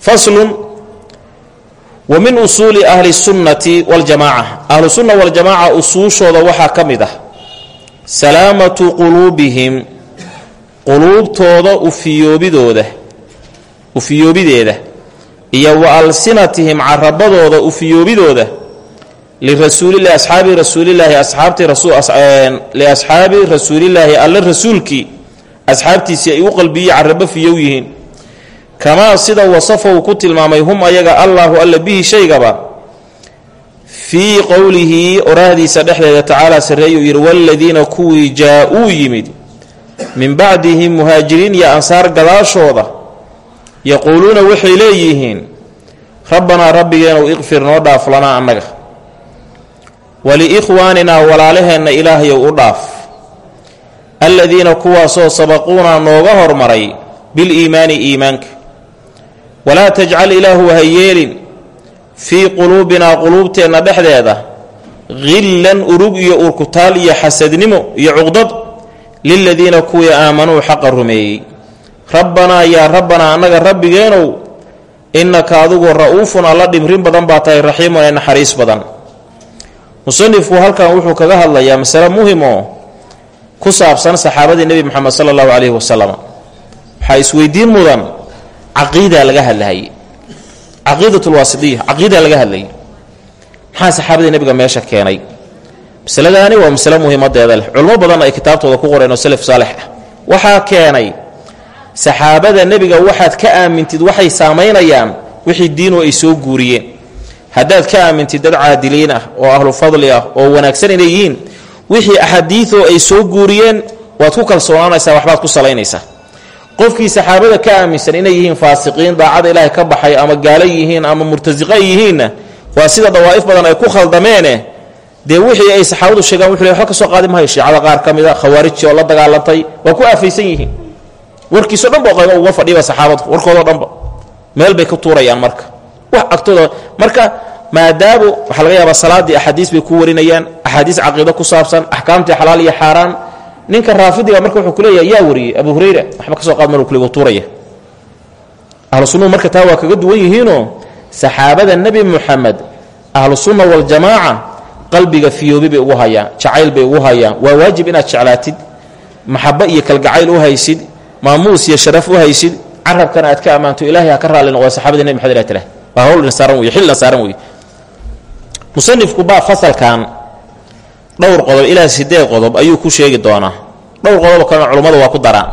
Faslun wa min usuuli ahli sunnati waljamaaca ahlu sunna waljamaaca usuushooda waxaa ka mid ah salaamatu quluubihim quluubtooda ufiyoobidooda ufiyoobideeda iyo wa alsinatihim carabadooda ufiyoobidooda lirasuulilahi asxaabi rasuulilaahi asxaabtii liasxaabi rasuulilaahi alle rasuulkii asxaabtiisii ay u qalbiye carabo fiyow yihiin. Kamaa sida wasafa uu ku tilmaamay hum ayaga allaahu alla bihi shaygaba fii qowlihi oraahdiisa dhexdeeda tacaala sarreeyuu yidhi waaladiina kuwii jaa-uu yimid min bacdihim muhaajiriin iyo ansaar gadaashooda yaquuluuna waxay leeyihiin rabbanaa rabbigeenow iqfir noo dhaaf lanaa annaga waliikhwaaninaa walaalaheenna ilaahayow u dhaaf. Alladiina kuwaasoo sabaquunaa nooga hormaray biliimaani iimaanka. Walaa tajcal ilaahu ha yeelin. Fii quluubinaa quluubteenna dhexdeeda hillan urug iyo urkutaal iyo xasadnimo iyo cuqdad liladiina kuwii aamanuu xaqa rumeeyey rabbanaa yaa rabbanaa annaga rabbigeenow innaka adigu ra'uufun alla dhimrin badan baa tahay raxiimun ee naxariis badan. Musanifku halkan wuxuu kaga hadlayaa masale muhiim oo ku saabsan saxaabadii nebi moxamed sala allahu calayhi wasalam waxaa isweydiin mudan? Caqiidaa laga hadlahayay caqiidatulwaasitiya caqiidaa laga hadlayay maxaa saxaabadii nebiga meesha keenay? Masaladaani waa masale muhiimadeeda leh. Culmo badan ay kitaabtooda ku qoreen oo salaf saalix ah. Keenay saxaabada nebiga waxaad ka aamintid waxay saamaynayaan wixii diinu ay soo guuriyeen. Haddaad ka aamintid dad caadiliin ah oo ahlu fadli ah oo wanaagsan inay yihiin wixii axaadiidoo ay soo guuriyeen waad ku kalsoonaanaysaa waxbaad ku salaynaysaa. Qofkii saxaabada ka aaminsan inay yihiin faasiqiin daacada ilaahay ka baxay ama gaalo yihiin ama murtasiqo yihiinna waa sida dawaa'if badan ay ku khaldameene dee wixii ay saxaabadu sheegaan wuxuu waba ka soo qaadi mahayo shiicada qaar ka mid a khawaarijii oo la dagaalantay waa ku aafaysan yihiin warkiisao dhan ba uga fadhiiba saxaabadu warkoodao dhanba meel bay ku tuurayaan marka. Wax agtooda marka maadaamu waxaa laga yaabaa salaaddii axaadiis bay ku warinayaan axaadiis caqiido ku saabsan axkaamtii xalaal iyo xaaraan. Ninka raafidiga marka wuxuu kuleeyahay yaa wariyey abu hurayra waxba ka soo qaad mar kule tuuraya. Ahlu marka taa waa kaga duwan yihiinoo saxaabada nebi muxamed ahlu sunna qalbiga fiyoobi bay ugu hayaan jacayl bay ugu hayaan. Waa waajib inaad jeclaatid maxabo iyo kalgacayl u haysid maamuus iyo sharaf u haysid carabkana aad ka ammaanto ilaahay ha ka raalli noqdo saxabadii nebi maxamed ilah tiraah waa hawl saaran wey xilna saaran wey musanifku baa fasalkan dhowr qodob ilaa sideed qodob ayuu ku sheegi doonaa. Dhowr qodobo kalena culummadu waa ku daraan.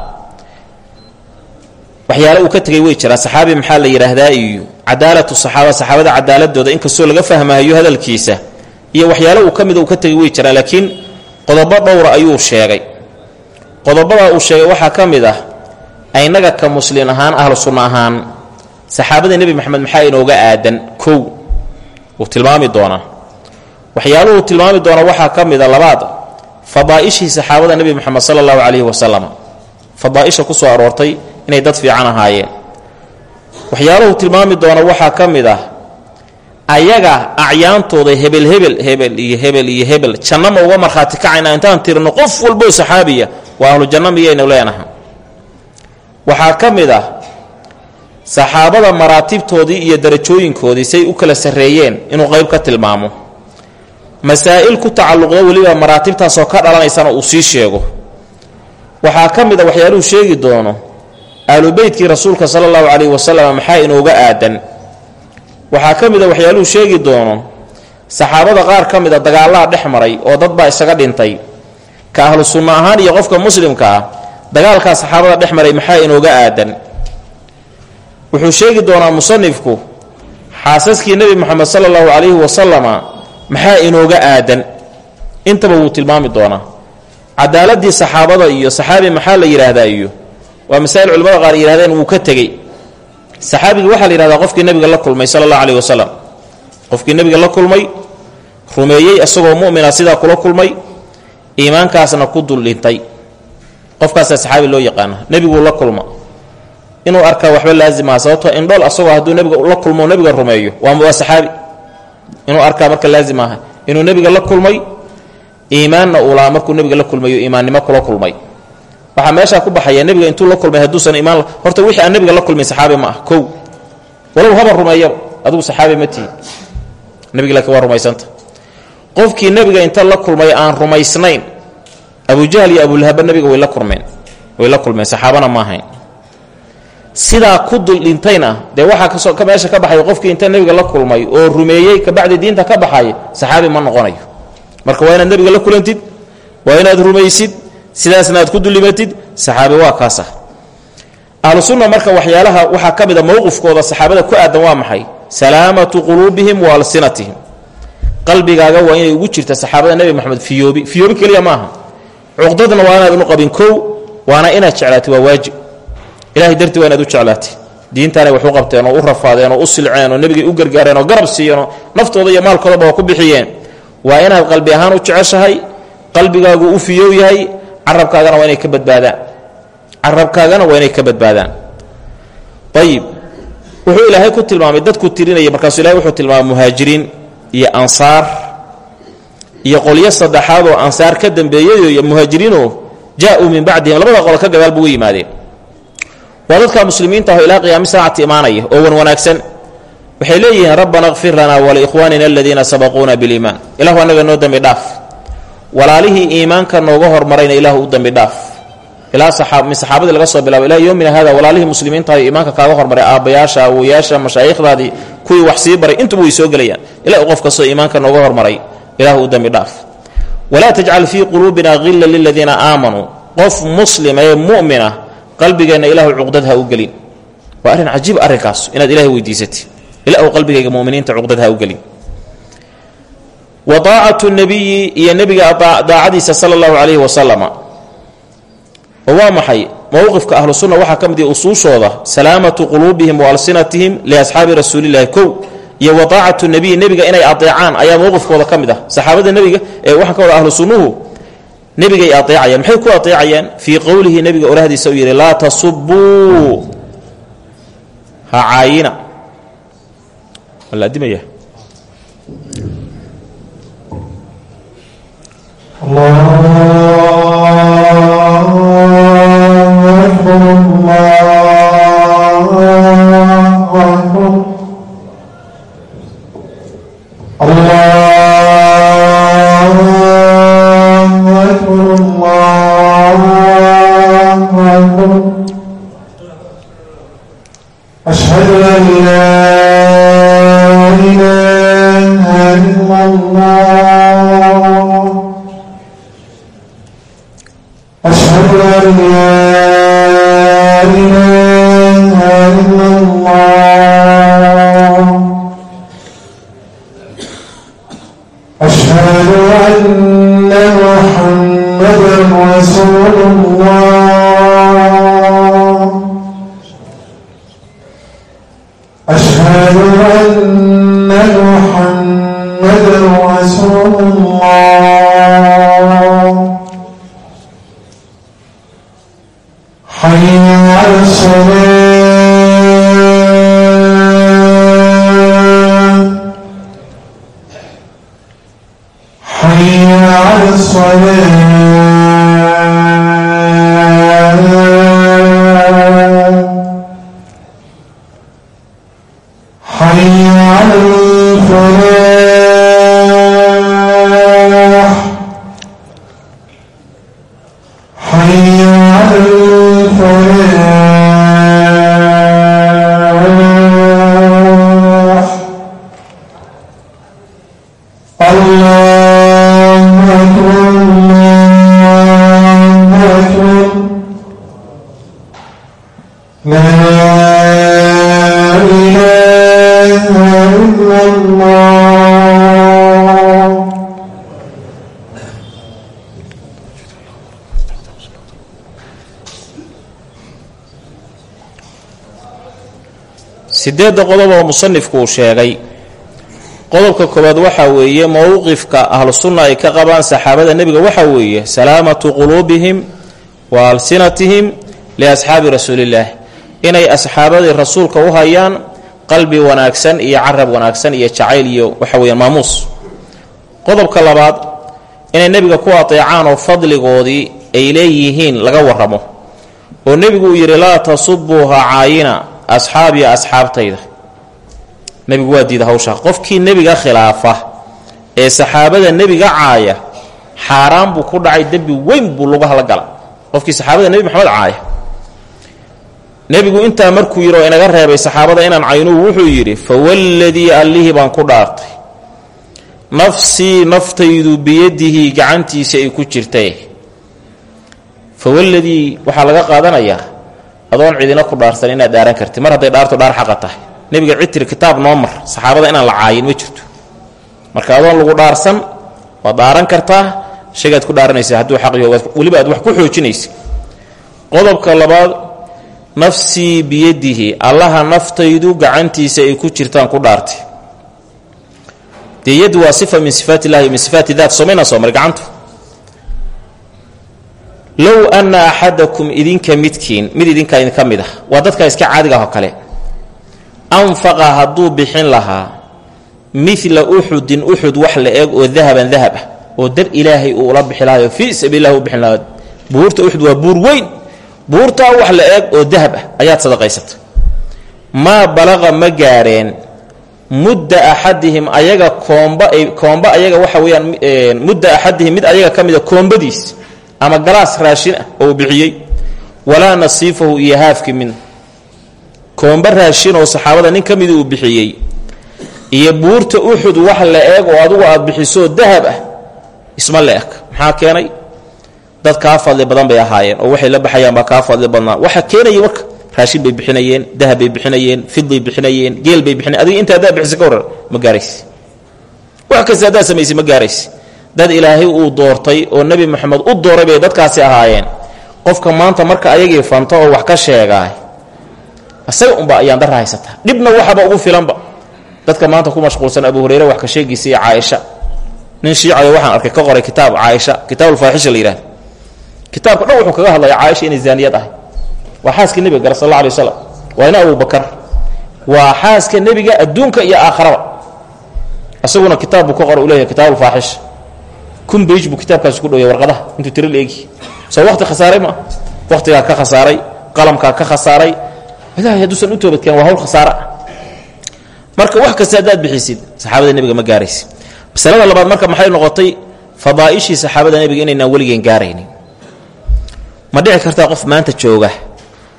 Waxyaale uu ka tegay way jiraan. Saxaabi maxaa la yidhaahdaa iyo cadaalatu saxaaba saxaabada cadaaladooda inkastoo laga fahmayo hadalkiisa. Iyo waxyaale uu ka mida uu ka tegay way jiraan laakiin qodobo dhowra ayuu sheegay. Qodobadaa uu sheegay waxaa ka mid ah aynaga ka muslin ahaan ahlu sunno ahaan saxaabada nebi maxamed maxaa inooga aadan? Kow. Wuu tilmaami doonaa. Waxyaaluhu tilmaami doona waxaa ka labaad. Fadaa'ishii saxaabada nebi moxamed sala allahu calayhi wasalam fadaa'isha ku soo aroortay inay dad fiican ahaayeen. Waxyaaluhu tilmaami doona waxaa ka mid ah ayaga acyaantooda hebel hebel hebel iyo hebel iyo hebel janno ma uga markhaati kacayna intaan tirino qof walboo saxaabiya waa ahlu janno miyaynu leenaha waxaa ka mid ah saxaabada maraatibtoodii iyo darajooyinkoodii say u kala sarreeyeen inuu qayb ka tilmaamo. Masaa'il ku tacalluqda weliba maraatibtaasoo ka dhalanaysana uu sii sheego. Waxaa ka mid a waxyaaluhu sheegi doono aalubeytkii rasuulka sala allahu calayhi wasalam maxaa inooga aadan? Waxaa ka mid a waxyaaluhu sheegi doono saxaabada qaar ka mid a dagaallaa dhex maray oo dad baa isaga dhintay. Ka ahlu sunno ahaan iyo qofka muslimka ah dagaalkaa saxaabada dhex maray maxaa inooga aadan? Wuxuu sheegi doonaa musanifku xaasaskii nebi moxamed sala allahu calayhi wasalama maxaa inooga aadan? Intaba wuu tilmaami doonaa. Cadaaladii saxaabada iyo saxaabi maxaa la yidhaahdaa iyo? Waa masaa'il culimmada qaar yihahdeen wuu ka tegey. Saxaabigii waxaa la yihahdaa qofkii nebiga la kulmay sala allahu calayhi wasalam qofkii nebiga la kulmay rumeeyey isagoo mu'mina sidaa kula kulmay iimaankaasna ku dul dhintay qofkaasaa saxaabi loo yaqaana nebiguu la kulma inuu arkaa waxba laazimaha sababtoo indhool asagoo hadduu nebiga la kulmo nebiga rumeeyo waa saxaabi. Inuu arkaa marka laazim aha inuu nebiga la kulmay iimaanna uu lahaa markuu nebiga la kulmayo iimaannimo kula kulmay. Waxaa meeshaa ku baxaya nebiga intuu la kulmay hadduusan iimaan horta wixii aan nebiga la kulmin saxaabi ma ah kow. Walow haba rumeeyaba adugu saxaabi ma tihi. Nebiga laakiin waa rumaysanta. Qofkii nebiga inta la kulmay aan rumaysnayn abujahl iyo abulahaba nebiga way la kulmeen way la kulmeen saxaabana ma ahayn. Sidaa ku dul dhintayna dee waxaa ka soo ka meesha ka baxay qofkii inta nebiga la kulmay oo rumeeyey kabacdi diinta ka baxay saxaabi ma noqonayo. Marka waa inaad la kulantid waa rumaysid sidaasna aad ku dulimatid saxaabi waa kaas ah. Ahlu sunna marka waxyaalaha waxaa ka mowqifkooda saxaabada ku aadan waa maxay? Salaamatu quluubihim wa alsinatihim. Qalbigaaga waa inay ugu jirta saxaabada nebi moxamed fiyoobi fiyoobi keliya maaha cuqdadna waa inaad unu qabin kow waana inaad jeclaatay waa waajib. Ilahay dartii waa inaad u jeclaatay. Diintaanay wax u qabteen oo u rafaadeen oo u silceen oo nebigay u gargaareen oo garab siiyeen oo naftooda iyo maalkoodaba ku bixiyeen. Waa inaad qalbi ahaan u jeceshahay qalbigaagu u fiyow yahay carabkaagana waa inay ka badbaadaan. Carabkaagana waa inay ka badbaadaan. Ayib wuxuu ilaahay ku tilmaamay dadku tirinaya markaasuu ilahay wuxuu tilmaamay muhaajiriin iyo ansaar iyo qolyo saddexaad oo ansaar ka dambeeyayo iyo muhaajiriinoo jaa-uu min bacdihim labada qolo ka gadaal buu u yimaadeen. Waa dadka muslimiinta aho ilaa saacati imaanaya oo wan wanaagsan. Waxay leeyihiin rabbana kfir lanaa waliikhwaanina aladiina sabaquuna biliimaan ilahu annaga noo dembi dhaaf. Walaalihii iimaanka nooga hormarayna ilaahu u dembi dhaaf. Ilaa min saxaabadii laga soo bilaabo ilaa yowmina hada walaalihii muslimiintaha iimaanka kaaga hormaray aabbayaasha awoyaasha mashaayikhdaadii kuwii wax sii baray intuba way soo gelayaan. Ilaa qof kastoo iimaanka nooga hormaray ilaahu u dembi dhaaf. Walaa tajcal fii quluubina hilla liladiina aamanuu qof muslima ee mu'mina qalbigeenna ilaahu cuqdad ha u gelin. Waa arrin cajiib arrinkaas inaad ilahay weydiisatay ilaahu qalbigayga muminiinta cuqdad u gelin. Wa daacatu nebiyi iyo nebiga daacadiisa sala allahu calayhi wasalama oo waa maxay? Mowqifka ahlu sunna waxaa ka mid ihi usuushooda salaamatu quluubihim wa alsinatihim liasxaabi rasuulillahi kow iyo wadaacatu nebiyi nebiga inay adeecaan ayaa mowqifkooda ka mid ah saxaabada nebiga ee waxaa ka wada ahlu sunnuhu nebigay adeecayaan maxay ku adeecayaan fii qowlihi nebiga orahdiisa uu yidhi laa tasubuu ha caayina walaadimaya أشهد حي على الفلاح sideedda qodob oo musanifku uu sheegay. Qodobka koowaad waxaa weeye mowqifka ahlu sunna ay ka qabaan saxaabada nebiga waxaa weeye salaamatu quluubihim wa alsinatihim liasxaabi rasuulillaah inay asxaabadii rasuulka u hayaan qalbi wanaagsan iyo carab wanaagsan iyo jacayl iyo waxa weeyaan maamuus. Qodobka labaad inay nebiga ku ateecaan oo fadligoodii ay leeyihiin laga warramo. Oo nebigu uu yidhi laa tasubuuha caayina asxaabiya asxaabtayda. Nebigu waa diida hawshaa qofkii nebiga khilaafa ee saxaabada nebiga caaya xaaraan buu ku dhacay dembi weyn buu lugaha la gala qofkii saxaabada nebi maxamed caaya. Nebigu intaa markuu yidhi oo inaga reebay saxaabada inaan caynuhu wuxuu yidhi fawalladii allihii baan ku dhaartay. Nafsii naftaydu biyadihi gacantiisa ay ku jirtay fawalladii waxaa laga qaadanayaa adoon cidina ku dhaarsan inaad dhaaran karti mar hadday dhaarto dhaar xaqa tahay. Nebiga cid tiri kitaab noo mar. Saxaabada inaan la caayin ma jirto. Marka adoon lagu dhaarsan waad dhaaran kartaa shaygaad ku dhaaranaysa hadduu xaqiyo weliba aad wax ku xoojinaysa qodobka labaad nafsii biyadihi allaha naftaydu gacantiisa ay ku jirtaan ku dhaartay. Dee yaddu waa sifa min sifaat illahi min sifaati daat somayna soo mari gacantu low anna axadakum idinka midkiin mid idinkaa idinka mid ah. Waa dadka iska caadiga ah oo kale. Anfaqa hadduu bixin lahaa midla uxudin uxud wax la eg oo dahaban dahab ah oo dar ilaahay uu ula bixi lahayo fii sabiililah u buurta uxud waa buur weyn. Buurtaa wax la eg oo dahab ah ayaad sadaqaysata maa balaqa ma gaareen mudda axadihim ayaga koomba koomba ayaga waxa weeyaan mudda axadihim mid ayaga ka mida koombadiis ama galaas raashin ah oo uu bixiyey walaa nasiifahu min. Koomba raashin oo saxaabada nin ka uu bixiyey iyo buurta uxud wax la eeg oo adugu aad bixiso dahab ah isma la maxaa keenay? Dad kaa fadli badan bay ahaayeen oo waxay la baxayaan baa kaa fadli badnaa. Waxa keenaya marka raashin bay bixinayeen dahab bay bixinayeen fidbay bixinayeen geel bay bixinayen adiga inta haddaad bixisa ka warar ma gaaraysi. Wax kasta haddaad dad ilaahay uu doortay oo nebi moxamed u dooray bay dadkaasi ahaayeen. Qofka maanta marka ayagii fanto oo wax ka sheegaay isaga unba ayaan darra haysataa dhibna waxaba ugu filanba. Dadka maanta ku mashquulsan abu hureyre wax ka sheegiisa iyo caaisha. Nin shiicayo waxaan arkay ka qoray kitaab caaisha kitaabulfaaxisha la yidhahda kitaabka dhan wuxuu kaga hadlaya caaisha inay zaaniyad ahay. Waa xaaska nebiga gara sal alla alay waslam waa ina abubakar adduunka iyo aakharaba isaguna kitaab buu ka qora u leeyahay kitaabulfaaxisha kun beyj buu kitaabkaasi ku dhowya warqadaha. Intuu tiro la eegi. Soo waqti khasaaray ma waqtigaa ka khasaaray qalamkaa ka khasaaray. Ilahay hadduusan u toobadkeen waa hawl khasaara. Marka wax kasta haddaad bixisid saxaabada nebiga ma gaaraysi. Masalada labaad marka maxay noqotay fadaa'ishii saxaabada nebiga inaynaan weligeen gaaraynin? Ma dhici kartaa qof maanta jooga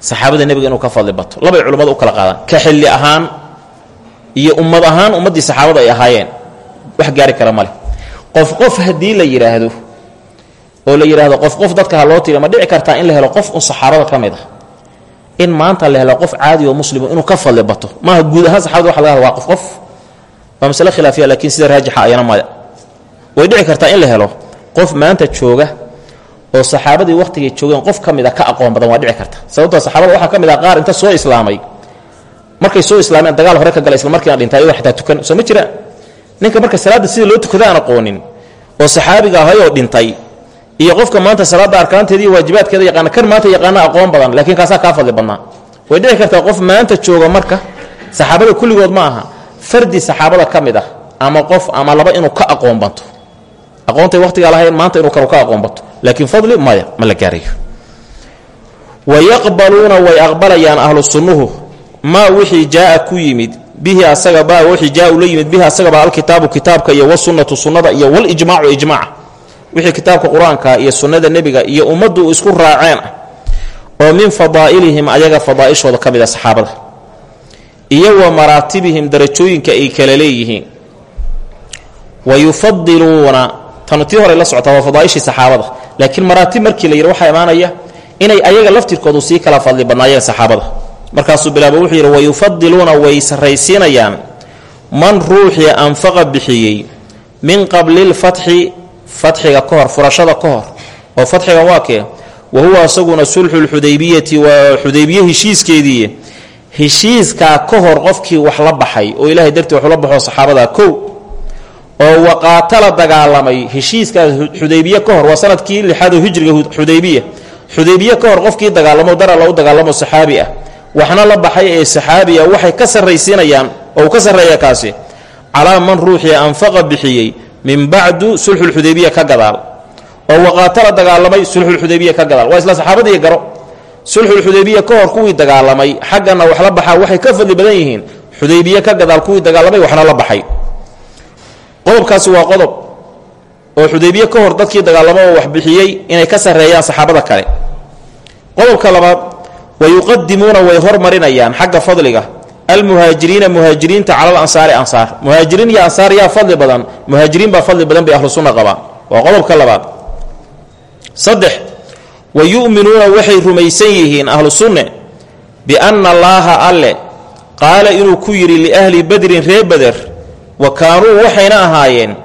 saxaabada nebiga inuu ka fadli bato. Labay culimmadu u kala qaadaan. Ka xilli ahaan iyo ummad ahaan ummaddii saxaabada ay ahaayeen. Wax gaari kara maleh qof qof haddii la yidhaahdo oo la yidhaahdo qof qof dadka loo tiriyo ma dhici kartaa in la helo qof un saxaabada ka ah. In maanta la helo qof caadi oo muslimo inuu ka fadli bato. Maaha guud ahaan saxabada wax laga waa qof qof. Waa masale khilaafiya laakiin sida raajixa ayana maya. Way dhici kartaa in la helo qof maanta jooga oo saxaabadii wakhtigay joogeen qof ka mid a ka aqoon badan waa dhici karta sababtoo saxaabada waxaa ka mid ah qaar inta soo islaamay markay soo islaameen dagaal hore ka gala isla markiina dhintay xataa tukan. Soo ma jiraan ninka marka salaadda sida loo tukada aan aqoonin oo saxaabiga ahayoo dhintay iyo qofka maanta salaadda arkaanteeda iyo waajibaadkeeda yaqaana kan maanta yaqaana aqoon badan laakiin kaasaa kaa fadli badnaa. Way dhici kartaa qof maanta jooga marka saxaabada kulligood ma aha fardi saxaabada ka mid ah ama qof ama laba inuu ka aqoon banto aqoontay waqtigaa lahayn maanta inuu kanu ka aqoon bato. Laakiin fadli maya ma la gaarayo. Wayaqbaluuna way aqbalayaan ahlu sunnuhu maa wixii jaaa ku yimid bihi asaga baa wixii jaa u la yimid bihi asagaba alkitaabu kitaabka iyo wasunnatu sunnada iyo walijmaacu ijmaaca wixii kitaabka qur'aanka iyo sunnada nebiga iyo ummaddu isku raaceen oo min fadaa'ilihim ayaga fadaa'ishooda ka mid a saxaabada. Iyo wa maraatibihim darajooyinka ay kala leeyihiin. Wa yufadiluuna tanu tii hore la socotaa waa fadaaishii saxaabada. Laakiin maraatib markii la yidhi waxaa imaanaya inay ayaga laftirkoodu sii kala fadli badnaayeen saxaabada markaasuu bilaaba wuxuu yidhi wayufadiluuna way sarraysiinayaan. Man ruuxii anfaqa bixiyey min qabli lfatxi fatxiga ka hor furashada ka hor oo fatxiga waa kee? Wa huwa isaguna sulxu lxudaybiyati waa xudaybiye heshiiskeedii. Heshiiskaa ka hor qofkii wax la baxay oo ilaahay dartii wax ula baxo saxaabada kow. Oo waqaatala dagaalamay heshiiskaas xudaybiye ka hor waa sannadkii lixaadoo hijriga xudaybiya xudaybiye ka hor qofkii dagaalamo dar alla u dagaalamo saxaabi ah waxna la baxay ee saxaabi ah waxay ka sarraysiinayaan oo uu ka sarreeya kaasi calaa man ruuxii anfaqa bixiyey min bacdu sulxulxudaybiya ka gadaal. Oo waqaatala dagaalamay sulxulxudaybiya ka gadaal. Waa isla saxaabadii garo. Sulxulxudaybiya ka hor kuwii dagaalamay xaggana wax la baxaa waxay ka fadli badan yihiin xudaybiye ka gadaal kuwii dagaalamay waxna la baxay. Qodobkaasi waa qodob oo xudaybiye ka hor dadkii dagaalamo oo wax bixiyey inay ka sarreeyaan saxaabada kale. Qodobka labaad wa yuqadimuuna way hormarinayaan xagga fadliga almuhaajiriina muhaajiriinta cala alansaari ansaar muhaajiriin iyo ansaar yaa fadli badan muhaajiriin baa fadli badan bay ahlu sunna qabaan waa qodobka labaad saddex wa yu'minuuna waxay rumaysan yihiin ahlu sunne bianna allaaha alle qaala inuu ku yidhi liahli badrin ree beder wa kaanuu waxayna ahaayeen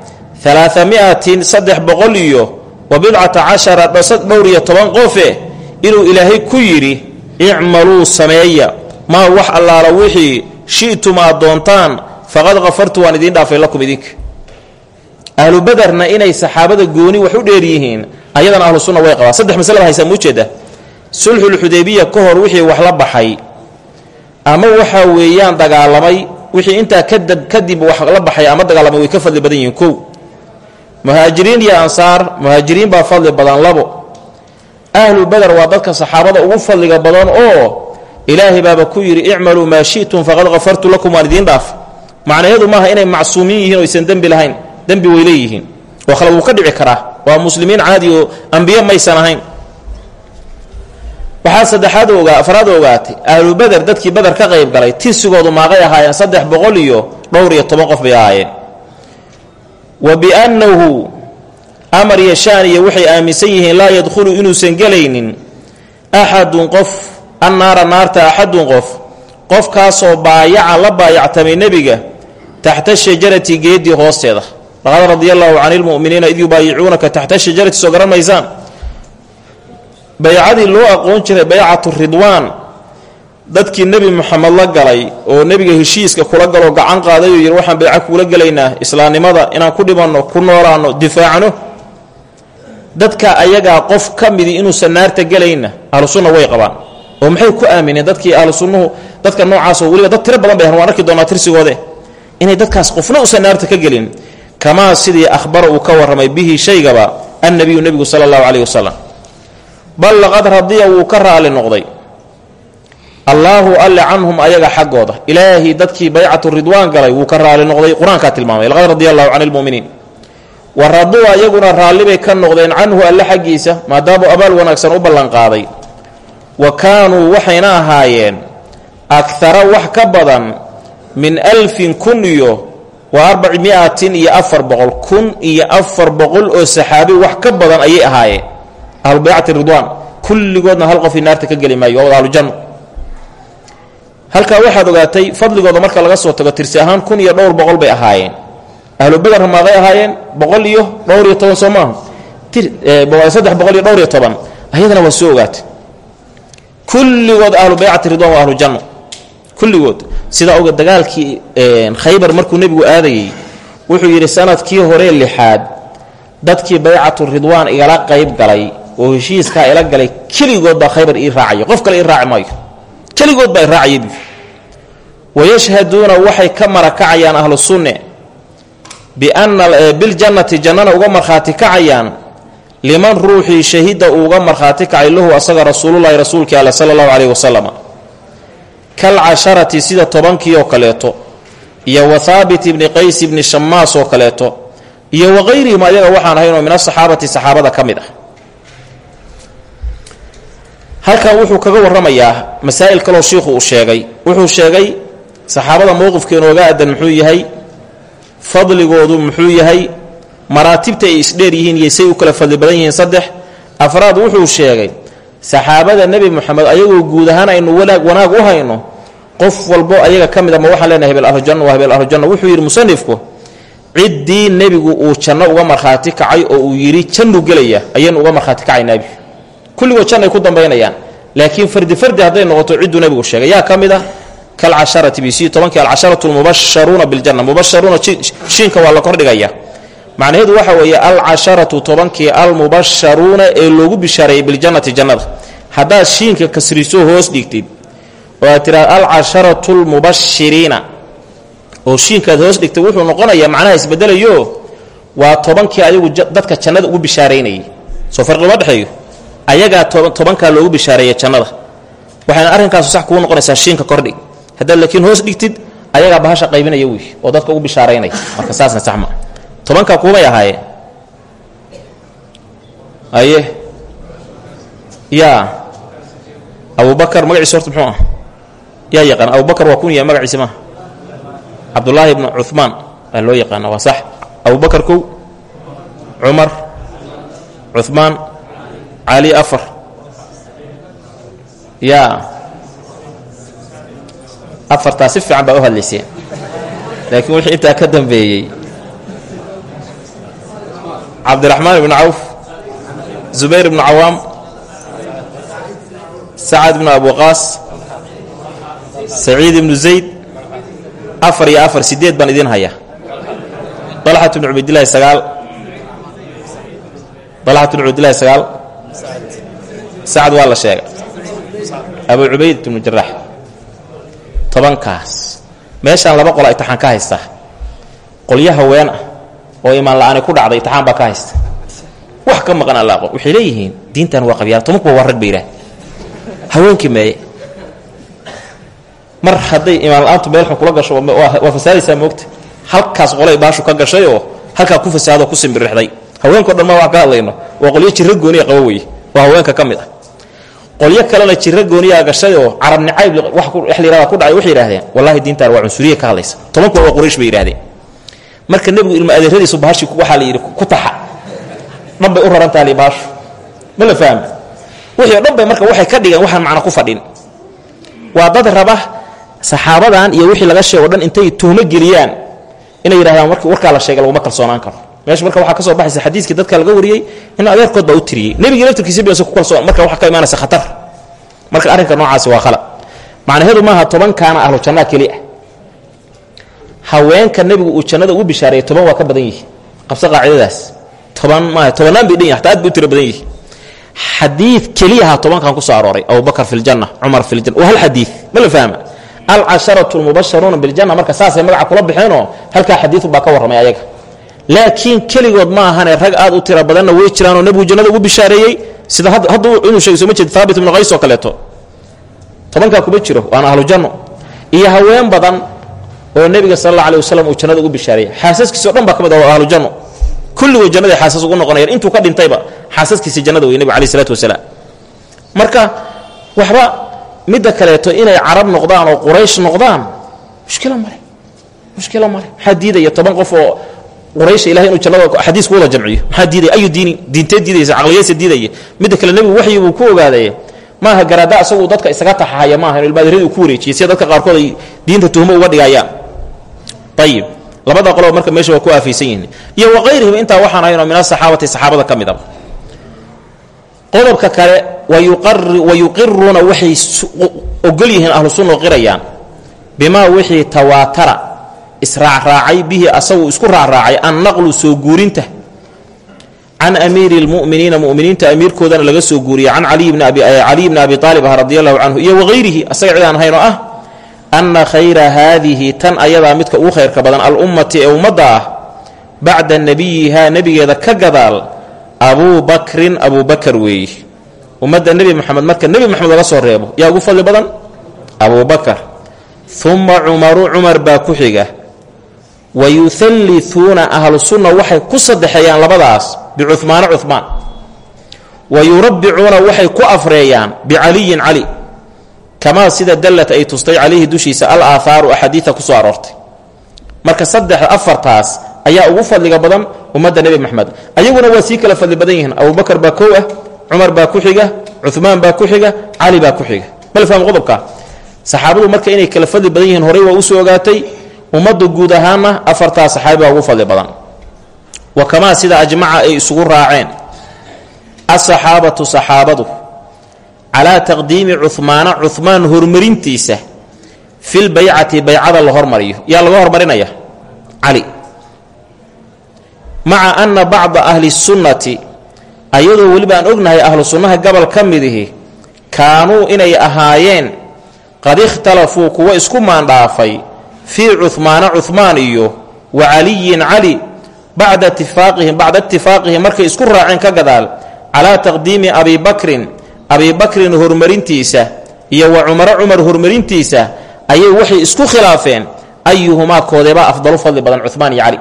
alaaa saddex boqol iyo wa cashara dhowr toban qofe inuu ilaahay ku yidhi icmaluu sameeya. Maa wax allaala wixii shi'tum aad doontaan faqad kafartu waan idiin dhaafay lakum idinka ahlu baderna inay saxaabada gooni wax u dheer yihiin ayadana ahlu sunna way qabaan. Saddex masalada haysaa muujeeda sulxulxudaybiya ka hor wixii wax la baxay ama waxaa weeyaan dagaalamay wixii intaa kadib wax la baxay ama dagaalamay way ka fadli badan yihiin kow. Muhaajiriin iyo ansaar muhaajiriin baa fadli badan labo ahlu bader waa dadka saxaabada ugu fadliga badan oo ilaahay baaba ku yidhi icmaluu maa shi'tum faqad kafartu lakum waan idiin dhaaf. Macnaheedu maaha inay macsuumiin yihiin o aysan dembi lahayn dembi way leeyihiin oo wuu ka dhici karaa. Waa muslimiin caadi oo ambiye maysan ahayn waxaa saddexaad ogaa afraad ogaatay ahlu beder dadkii beder ka qayb galay tirsigoodu maaqay ahaayeen saddex boqol iyo dhowr iyo toban qof bay ahaayeen. Wa biannahu amar iyo shaaniya waxay aaminsan yihiin laa yadkhulu inuusan gelaynin axadun qof annaara naarta axadun qof qofkaasoo baayaca la baayactamay nebiga taxta shajarati geedii hoosteeda. Laqad radia allaahu cani id yubaayicuunaka taxta shajarati soo garan maysaan. Baycadii loo aqoon jiray baycatu ridwaan dadkii nebi moxamed la galay oo nebiga heshiiska kula galoo gacan qaaday oo yidhi waxaan bayco kuula gelaynaa islaamnimada inaan ku dhimanno ku noolaanno difaacno dadka ayagaa qof ka midi inuusan naarta gelayna ahlu sunna way qabaan. Oo maxay ku aamineen dadkii ahlu sunnuhu dadka noocaasoo weliba dad tiro badan bay waan arki doonaa tirsigoode. Inay dadkaas qofna uusan naarta ka gelin kamaa sidii ahbara uu ka warramay bihi shaygaba annabiyu nebigu sala allahu caleyhi wasalam bal laqad radiya wuu ka raali noqday. Allaahu alle canhum ayaga xaggooda. Ilaahi dadkii baycatu ridwaan galay wuu ka raali noqday qur'aankaa tilmaamay laqad radia allahu cani lmuminiin wa raduu ayaguna raallibay ka noqdeen canhu alle xaggiisa maadaamuu abaal wanaagsan u ballanqaaday. Wa kaanuu waxayna ahaayeen akara wax ka badan min alfin kun iyo wa arbaci miatin iyo afar boqol. Kun iyo afar boqol oo saxaabi wax ka badan ayay ahaayeen. Ahlu baycati ridwaan kulligoodna hal qofii naarta ka geli maayo waa halkaa waxaad ogaatay fadligooda marka laga soo tago tirsi ahaan kun iyo dhowr boqol bay ahaayeen ahlu bader maaday ahaayeen? Boqol iyo dhowr iyo toban soo maaha saddex boqol iyo iyo toban. Ayadana waa soo ogaatay. Kulligood ahlu baycati ridwan waa ahlu janno kulligood. Sidaa oga dagaalkii khaybar markuu nebigu aadayey wuxuu yidhi sannadkii hore lixaad dadkii baycatu ridwaan igala qayb galay oo heshiiskaa ila galay keligood khaybar ii raacaya. Qof kale ii raaci maayo. Keligood baa i raacaya. Bu wayashhaduuna waxay ka marakacayaan ahlu sunne biljannati jannana uga markhaati kacayaan liman ruuxii shahida uu uga markhaati kacay lahu asaga rasuululahi rasuulkii alle sala allahu caleyhi wasalam kalcasharati sida tobankii oo kaleeto iyo wa haabit ibni qays ibni shamaas oo kaleeto iyo wakayrihim ayaga waxaan ahaynoo min asaxaabati saxaabada ka mid ah. Halkan wuxuu kaga warramayaa masaa'il kaloo shiikhu uu sheegay. Wuxuu sheegay saxaabada mowqifkeenooga aadan muxuu yahay fadligoodu muxuu yahay maraatibta ay isdheer yihiin iyo say u kala fadli badan yihiin saddex afraad wuxuu sheegay saxaabada nebi moxamed ayagoo guud ahaan aynu wanaag wanaag u hayno qof walbo ayaga ka mid a ma waxaan leenahay hebel ahlujanna waa hebel ahlujanna wuxuu yidhi musanifku ciddii nebigu uu janno uga markhaati kacay oo uu yidhi jannu gelaya ayaynu uga markhaati kacaynaabi kulligood jannay ku dambaynayaan laakiin fardi fardi hadday noqoto cidduu nebigu sheegay. Yaa ka mid ah biljanna mubasharuuna shiinka waa la kordhigaya macnaheedu waxa weeye alcasharatu tobankii almubasharuuna ee loogu bishaareeyey biljannati jannada haddaad shiinka kasriso hoos dhigtid oo aad tiraada alcasharatu lmubashiriina oo shiinkaad hoos dhigtay wuxuu noqonayaa macnaha isbedelayo waa tobankii ayagu dadka jannada ugu bishaaraynayay soo farqi uma dhexeeyo ayagaa tobankaa loogu bishaareeya jannada waxayna arrinkaasu sax kugu noqonaysaa shiinka kordhig haddaad laakiin hoos dhigtid ayagaa bahasha qaybinaya wey oo dadka ugu bishaaraynaya marka saasna sax maa tobankaa kuumay ahaayeen aye. Yaa abubakar magaciisa horta muxuu ah? Yaa yaqaan abubakar waa kun ya magaciisa maaha cabdullaahi ibnu cumaan baa loo yaqaana waa sax. Abubakar kow cumar cumaan cali afar. Yaa afartaa si fiican baa u hadlayseen laakiin wixii intaa ka dambeeyey cabdiraxmaan ibnu cawf zubayr ibnu cawaam sacad ibnu abuqaas saciid ibnu zayd afar iyo afar sideed baan idiin hayaa. Dalxat ibnu cubaydillahi sagaal. Dalxat ibnu cubaydillahi sagaal. Sacad waa la sheegay. Abu cubayd ibnu jaraax tobankaas. Meeshaan laba qolo itixaan ka haystaa qolyo haween oo imaan la'aani ku dhacday itixaan baa ka haysta. Wax ka maqan allaaqo waxay leeyihiin diintan waa qabyaal tobankuwa waa rag ba yidhaah haweenkii meeye. Mar hadday imaan la'aantu meel xun kula gasho waa fasaadaysaa moogta. Halkaas qolay baashu ka gashay oo halkaa ku fasaado ku simbirixday. Haweenko dhan ma wax ka hadlayno. Waa qolyo jiro gooniya qaba weye oo haweenka ka mid ah qolyo kalena jiro gooniyaa gashay oo carab nicayb wax layihahda ku dhacay waxay yidhahdeen wallahi diintaan waa cunsuriya ka hadlaysa. Tobankuwa waa quraysh bay yidhahdeen marka nebigu ilma adeeradiisu bahashi waxaa la yidhi ku taxa. Dhan bay u rarantaha li baashu ma la fahmi? Wixii o dhan bay marka waxay ka dhigeen waxaan macna ku fadhin. Waa dad raba saxaabadan iyo wixii laga sheego dhan intay tuhmo geliyaan. Inay yidhahdaan warkaa la sheegay laguma kalsoonaan karo meesha marka waxaa ka baxaysa xadiiskii dadka laga wariyey in adeerkood baa u tiriyey. Nebigii laftirkiisa bs ku kalsoon marka waxaa ka imaanaysa khatar. Marka arrinka noocaasi waa khalad. Macnaheedu maaha tobankaana ahlu jannaa keli ah. Haweenka nebigu uu jannada ugu bishaareeyey toban waa ka badan yihi qabso qaacidadaas toban maaha tobannaan bay dhan yihiin hataa aad bay u tiro badan yihi xadiid keliyaha tobankan ku arooray. Abubakar fi ljanna cumar fi ljanna waa hal xadiid ma la fahma. Alcasharatu lmubasharuuna biljanna marka saasay magaca kula baxeenoo halkaa xadiidu baa ka warramay ayaga laakiin keligood ma ahane rag aad u tiro badanna way jiraanoo nebigu jannada ugu bishaareeyey. Sida hadda inuu sheegay soo ma jeed haabit ibnu qays oo kaleeto. Tobankaa kuma jiro waana ahlu janno. Iyo haween badan oo nebiga sal alla alih uu jannada ugu bishaareeyey. Xaasaskiisao dhan baa ka mid ah waa ahlu janno. Kulligood jannaday xaasas ugu noqonayaan intuu ka dhintayba xaasaskiisa jannada wey nebigu alih isalaatu wasalaam. Marka waxba midda kaleeto inay carab noqdaan oo quraysh noqdaan mushkilo male mushkilo male maxaa diidaya toban qof oo quraysha ilahay inuu jannada xadiisku wada jamciyo. Maxaa diidaya ayu diini? Diintee diidaysa caqliyeesa diidaya midda kale nebigu waxyi buu ku ogaaday. Maaha garaada asagu dadka isaga taxahaya maaha inu ilmaadiradii uu ku wareejiyey sida dadka qaarkood ay diinta tuhmo uga dhigayaan ayib labada qoloba marka meesha waa ku aafaysan yihiin. Iyo wakayrihim intaa waxaan ahaynoo min asaxaabati saxaabada ka midaba qodobka kale wa yuqiruuna waxay ogol yihiin ahlu sunna qirayaan. Bimaa wixii tawaatara israacraacay bihi asagu isku raacraacay annaqlu soo guurinta. Can amiiri lmuminiina muminiinta amiirkoodana laga soo guuriyay can caliy bni abi aalib ah radi allahu canhu iyo wagayrihi asaga cidaan ahayn oo ah anna khayra haadihi tan ayadaa midka ugu khayrka badan alummati ee ummadda ah bacda nebiyihaa nebigeeda ka gadaal abuu bakrin abuu bakar weeye ummadda nebi moxamed marka nebi moxamed laga soo reebo yaa ugu fadli badan? Abuu bakar. Uma cumaru cumar baa ku xiga wa yuhalliuuna ahlu sunna waxay ku saddexeeyaan labadaas bicumaana cumaan wa yurabbicuuna waxay ku afreeyaan bicaliyin cali kamaa sida dallat ay tustay calayhi dushiisa al aahaaru axaadiida ku soo aroortay. marka saddex afartaas ayaa ugu fadliga badan ummadda nebi moxamed ayaguna waa kala fadli badan yihiin. Abubakar baa kow ah cumar baa ku xiga cumaan baa ku xiga cali baa ku xiga. malfaham qodobka? saxaabadu marka inay kala fadli badan yihiin horey waa u soo ogaatay ummadda guud ahaanna afartaa saxaabi baa ugu fadli badan. Wa kamaa sida ajmaca ay isugu raaceen. Asaxaabatu saxaabadu calaa taqdiimi cumaana cumaan horumarintiisa filbaycati baycada la hormariyo. Yaa laga hormarinaya? Cali maca anna bacda ahli sunnati ayadoo weliba aan ognahay ahlu sunnaha gobol ka midihi kaanuu inay ahaayeen qad ikhtalafuu kuwa isku maandhaafay fii cumaana cumaan iyo wa caliyin cali bacda itifaaqihim markay isku raaceen ka gadaal calaa taqdiimi abi bakrin abi bakrin horumarintiisa iyo wa cumaro cumar horumarintiisa ayay waxay isku khilaafeen ayuhumaa koodeebaa afdalu fadli badan cumaan iyo cali.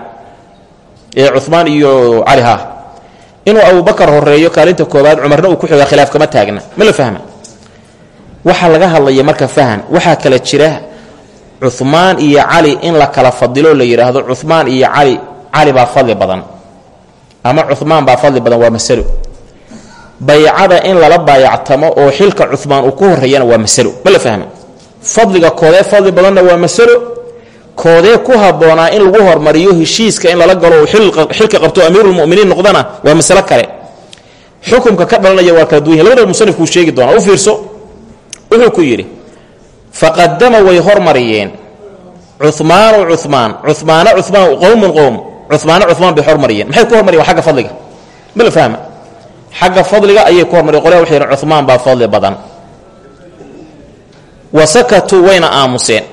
Ee cumaan iyo cali ha. Inuu abubakar horeeyo kaalinta koobaad cumarna uu ku xiga khilaaf kama taagna. Ma la fahma? Waxaa laga hadlaya marka fahan waxaa kala jira cumaan iyo cali in la kala fadilo la yidhaahdo cumaan iyo cali. Cali baa fadli badan. Ama cumaan baa fadli badan waa masalo baycada in lala baayactamo oo xilka cumaan uu ku horeeyana waa masalo ma la fahma fadliga koodee fadli badanna waa masalo koodee ku habboonaa in lagu hormariyo heshiiska in lala galo xilka qabto amiirulmuminiin noqdana waa masalo kale. Xukumka ka dhalanaya waa kala duwanya labadaba musanifkuu sheegi doonaa u fiirso. Wuxuu ku yidhi faqadama way hormariyeen. Cumaanu cumaan cumaana cumaan qowmun qowm cumaana cumaan bay hormariyeen. Maxay ku hormariyeen? Agga fadliga. Mala fahma. Xagga fadliga ayay ku hormariyen qolyaa waxay yidhen cumaan fadli badan. Wa wayna aamuseen.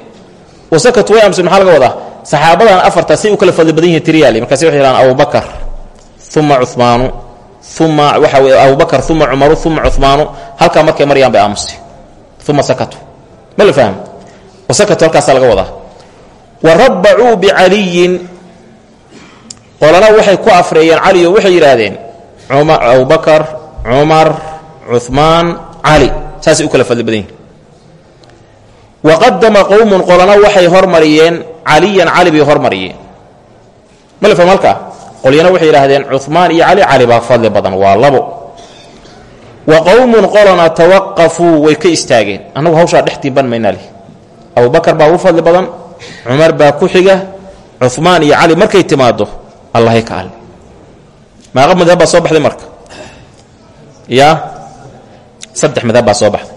Wa way aamuseen. Maxaa laga wadaa? Saxaabadan afartaa u kala fadli badan yihiin tiryaali markaasi waxay yidhahaan abubakar uma cumaanu uma waxa weye abubakar uma cumaru uma cumaanu halkaa markay maryaan bay aamustay uma sakatu ma la fahmo wa sakatu halkaasaa laga wadaa. Wa rabbacuu bicaliyin. Qolana waxay ku afreeyeen cali oo waxay yidhaahdeen abubakar cumar cumaan cali. Saasay u kala fadli badan yihiin waqadama qowmun qolana waxay hormariyeen caliyan cali bay hormariyeen. Ma la fahmo halkaa? Qolyana waxay yidhaahdeen cumaan iyo cali cali baa fadli badan waa labo wa qowmun qolana tawaqafuu way ka istaageen. Annagu hawshaa dhex tiiban maynaa leh. Abubakar baa ugu fadli badan cumar baa ku xiga cumaan iyo cali markay timaado allahay ka alle maaqa madhab baa soo baxday marka. Yaa saddex madhab baa soo baxday.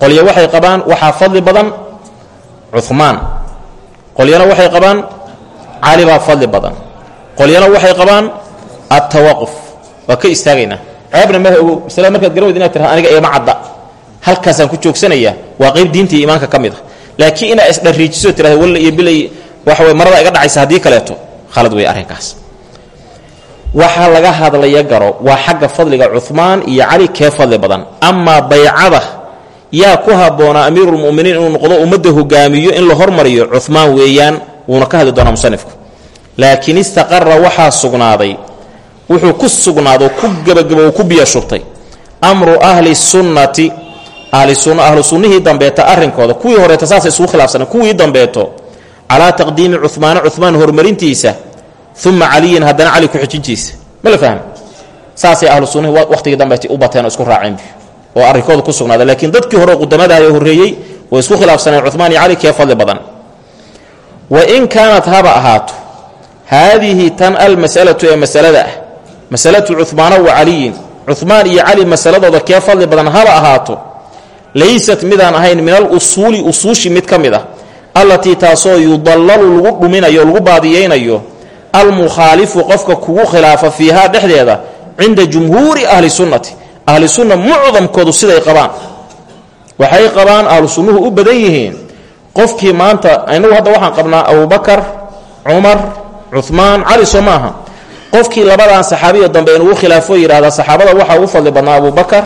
Qolya waxay qabaan waxaa fadli badan cumaan qolyana waxay qabaan cali baa fadli badan. Qolyana waxay qabaan attawaquf waa ka istaagaynaa ceebna maha ogow maslada markaad garan inad tiraha aniga eema cadda halkaasaan ku joogsanayaa waa qayb diinta iyo iimaanka ka mid a laakiin inaad isdhariijiso tirahda walla iyo bilay waxa way marada iga dhacaysa haddii kaleeto. Khalad wey arrinkaas. Waxaa laga hadlaya garo waa xagga fadliga cumaan iyo cali kee fadli badan. Amaa baycada yaa ku habboonaa amiirulmuminiin inuu noqdo ummadda hogaamiyo in la hormariyo cumaan weeyaan wuuna ka hadli doonaa musanifku. Laakiin istaqara waxaa sugnaaday wuxuu ku sugnaado ku gebagabo ku biyo amru ahli sunnati ahlisun ahlu sunnihii dambeeta arrinkooda kuwii horeeta saasay isugu khilaafsaneen kuwii dambeeto calaa taqdiimi cumaana cumaan horumarintiisa uma caliyin haddana cali ku-xijintiisa ma la fahmi? Saasay ahlu sunnihi wakhtigii dambeetay u bateen isku raaceen oo arrinkooda ku sugnaada laakiin dadkii hore qudamadaah horreeyey way isku khilaafsaneen cumaan iyo cali kee fadli badan. Wa in kaanat haba ahaato haadihi tan almas'alatu ee masalada ah masalatu cumaana wa caliyin. Cumaan iyo cali masaladooda kee fadli badan haba ahaato. Laysat midaan ahayn min alusuuli usuushi mid ka mid ah allatii taasoo yudallalu lagu dhuminayo lagu baadiyeynayo almukhaalifu qofka kugu khilaafa fiihaa dhexdeeda cinda jumhuuri ahli sunnati. Ahli sunna mucdamkoodu siday qabaan. Waxay qabaan ahlu sunnuhu u badan yihiin. Qofkii maanta inagu hadda waxaan qabnaa abubakar cumar cumaan cali soo maaha qofkii labadan saxaabiya dambe inugu khilaafo yidhahda saxaabada waxaa ugu fadli badnaa abubakar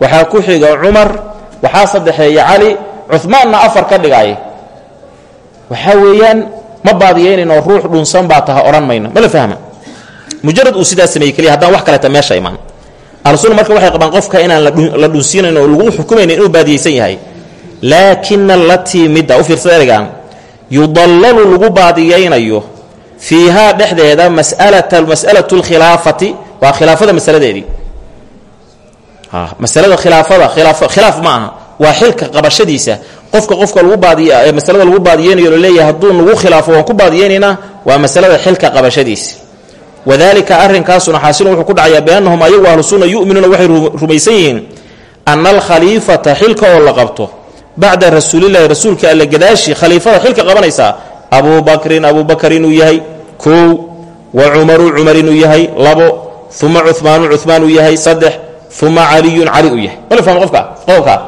waxaa ku xiga cumar waxaa saddexeeya cali cumaanna afar ka dhigay. Waxaa weeyaan ma baadiyeynayno ruux dhunsan baa taha odhan mayno. Ma la fahma? Mujarad uu sidaa sameeyey keliya haddaan wax kaleeta meesha imaan. Ahlusunna marka waxay qabaan qofka inaan la dhunsiinayn oo lagu xukumaynin inuu baadiyeysan yahay. Laakina latii midda u fiirsada ereygan yudallalu lagu baadiyeynayo fiihaa dhexdeeda masalata mas'alatu lkhilaafati waa khilaafada masaladeedii. Masalada khilaafada khilaaf ma aha. Waa xilka qabashadiisa. Qofka qofka lagu baadiy masalada lagu baadiyeynayo la leeyahay hadduu nagu khilaafo waan ku baadiyeynaynaa waa masalada xilka qabashadiisa. Wadalika arrinkaasuna xaasilun wuxuu ku dhacayaa biannahum ayagu ahlu sunna yu'minuuna waxay rumaysan yihiin ana alkhaliifata xilka oo la qabto bacda rasuulillahi rasuulka alla gadaashi khaliifada abuu bakrin abuu bakar inuu yahay kow wa cumaru cumar inuu yahay labo uma cumaanu cumaan uu yahay saddex uma caliyun cali uu yahay. Qofka qodobkaa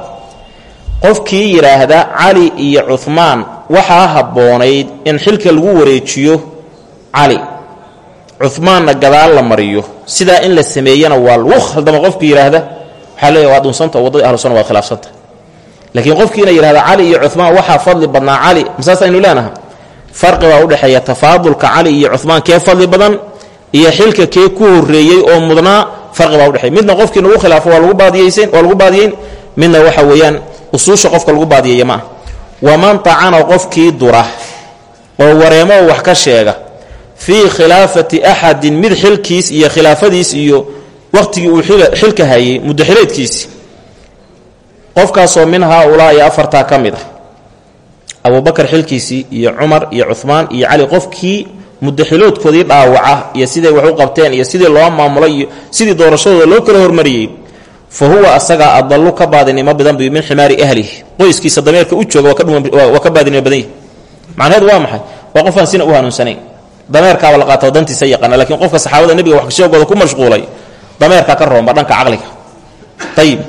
qofkii yidhaahda cali iyo cumaan waxaa habboonayd in xilka lagu wareejiyo cali. Cumaanna gadaal la mariyo. Sidaa in la sameeyana waa lagu khaldamo qofkii yidhaahda waxaa waa dhunsanta waddadii ahlu sunna waad khilaafsanta. Laakiin qofkiina yidhahda cali iyo cumaan waxaa fadli badnaa cali. Masaas aynu leenaha farqi baa udhexeeya tafaadulka cali iyo cumaan kee fadli badan iyo xilka kee ku horreeyey oo mudnaa farqi baa udhexeeya midna qofkii nagu khilaafo waa lagu lagu baadiyeyn midna waxa weeyaan usuusha qofka lagu baadiyeeya ma ah waman tacana qofkii dura oo wareemoo wax ka sheega fii khilaafati axadin mid xilkiis iyo khilaafadiis iyo waqtigii uu xilka hayay muddaxileedkiisi. Qofkaasoo min haa ulaa'i afartaa ka mid ah abubakar xilkiisii iyo cumar iyo cuhmaan iyo cali qofkii mudaxiloodkoodii dhaawaca iyo siday wax u qabteen iyo sidii loo maamulay iyo sidii doorashadooda loo kala hormariyey fa huwa asagaa adallu ka baadinimo badan bi min ximaari ahlihi. Qoyskiisa dameerka u jooga waa ka baadinimo badan macnaheedu waa maxay? Waa qofaan sina u hanuunsanayn dameerkaaba la qaata dantiisa yaqaana lakiin qofka saxaabada nebiga wax sheegooda ku mashquulay. Dameerkaa ka roomba dhanka caqliga. Ayib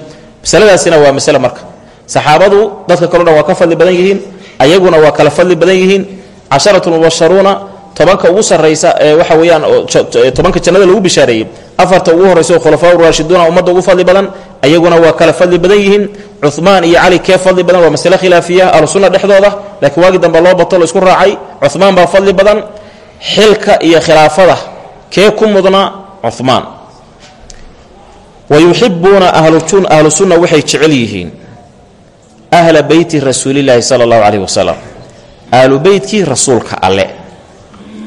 masaladaasina waa masale marka. Saxaabadu dadka kaleo dhan ka fadli badan yihiin ayaguna waa kala fadli badan yihiin casharatu mubasharuuna tobanka ugu sarraysa ee waxa weeyaan tobanka jannada lagu bishaareeyey afarta ugu horraysa khulafaa raashiduuna ummadda ugu fadli badan ayaguna waa kala fadli badan yihiin. Cumaan iyo cali kee fadli badan waa masale khilaafiya ahlusunna dhexdooda laakiin waagii dambe loo bato la isku raacay cumaan baa fadli badan. Xilka iyo khilaafada kee ku mudna cumaan wa yuxibuuna ahlu sunna waxay jecel yihiin ahla beyti rasuulilaahi sala allahu caleyhi wasalam ahlu beytkii rasuulka alle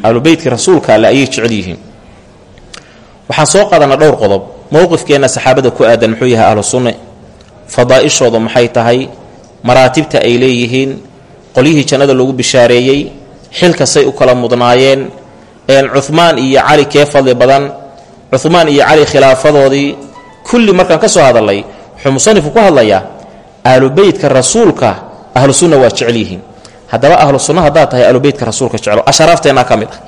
ahlu beytkii rasuulka alle ayay jecel yihiin waxaan soo qaadanaa dhowr qodob mowqifkeenna saxaabada ku aadan muxuu yahay ahlu sunne fadaa'ishooda maxay tahay maraatibta ay leeyihiin qolyihii jannada lagu bishaareeyey xilkasay u kala mudnaayeen cumaan iyo cali kee fadli badan cumaan iyo cali khilaafadoodii kulli markaan ka soo hadalay wuxuu musanifku ku hadlayaa ahlu beytka rasuulka ahlu sunna waa jecel yihiin haddaba ahlu sunna haddaad tahay ahlu beytka rasuulka jeclo. Asharaafteennaa ka mid ah.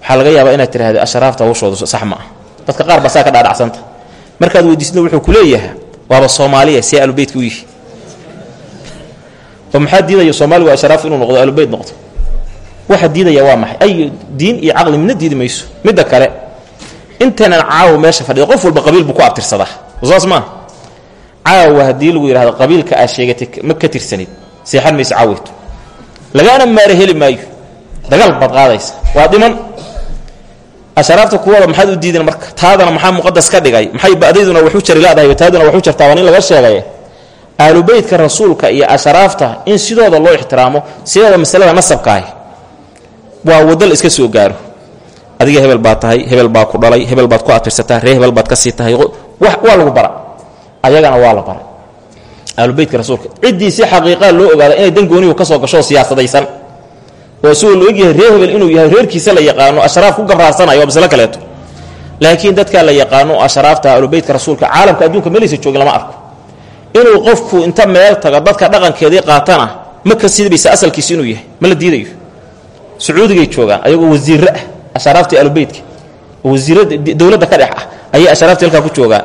Waxaa laga yaabaa inaad tidhahda asharaafta hawshooda sax ma ah. Dadka qaar baa saa ka dhaadhacsanta markaad weydiisna wuxuu ku leeyahay waaba soomaaliya see ahlubeytka u yihi. Oo maxaa diidaya soomaaligu asharaaf inuu noqdo ahlubeyt noqdo? Waxa diidaya waa maxay? Ay diin iyo caqli midna diidi mayso. Midda kale intaanan caawa meesha fadhida qof walba qabiil buu ku abtirsadaa. Saas maa caawa haddii lagu yidhahdo qabiilka aad sheegatay ma ka tirsanid. Seexan mayso caaweyto lagaana maara heli maayo. Dagaal baad qaadaysa. Waa dhiman. Asharaafta kuwada maxaad u diideen marka? Taadana maxaa muqadas ka dhigay? Maxay badayduna waxu jari ladahay taaduna waxu jartaa? Waa laga sheegay. Ahlubeytka rasuulka iyo asharaafta in sidooda loo ixtiraamo sidooda masalada nasabkaahi waa wadal iska soo gaaro. Adiga hebel baad tahay hebel baa ku dhalay hebel baad ku atirsataa ree hebel baad ka sii tahay. Waa lagu bara ayagana waa la baray. Ahlubeytka rasuulka ciddii si xaqiiqaa loo ogaada inay dan goonihu ka soo gasho siyaasadaysan oo isagoo la ogyahay inuu yahay reerkiisa la yaqaano ashraaf ku gabraasanayo waa maslo kaleeto laakiin dadkaa la yaqaano ashraafta ahlubeytka rasuulka caalamka adduunka meelaysa joogin lama arko. Inuu qofku inta meel tago dadka dhaqankeedii qaatana ma ka sidibaysa asalkiisa inuu yahay ma la diidayo. Sacuudigay joogaan ayagoo wasiirro ah ashraaftii ahlubeytka wasiirra dowladda ka dhex ah ayay ashraaftii halkaa ku joogaan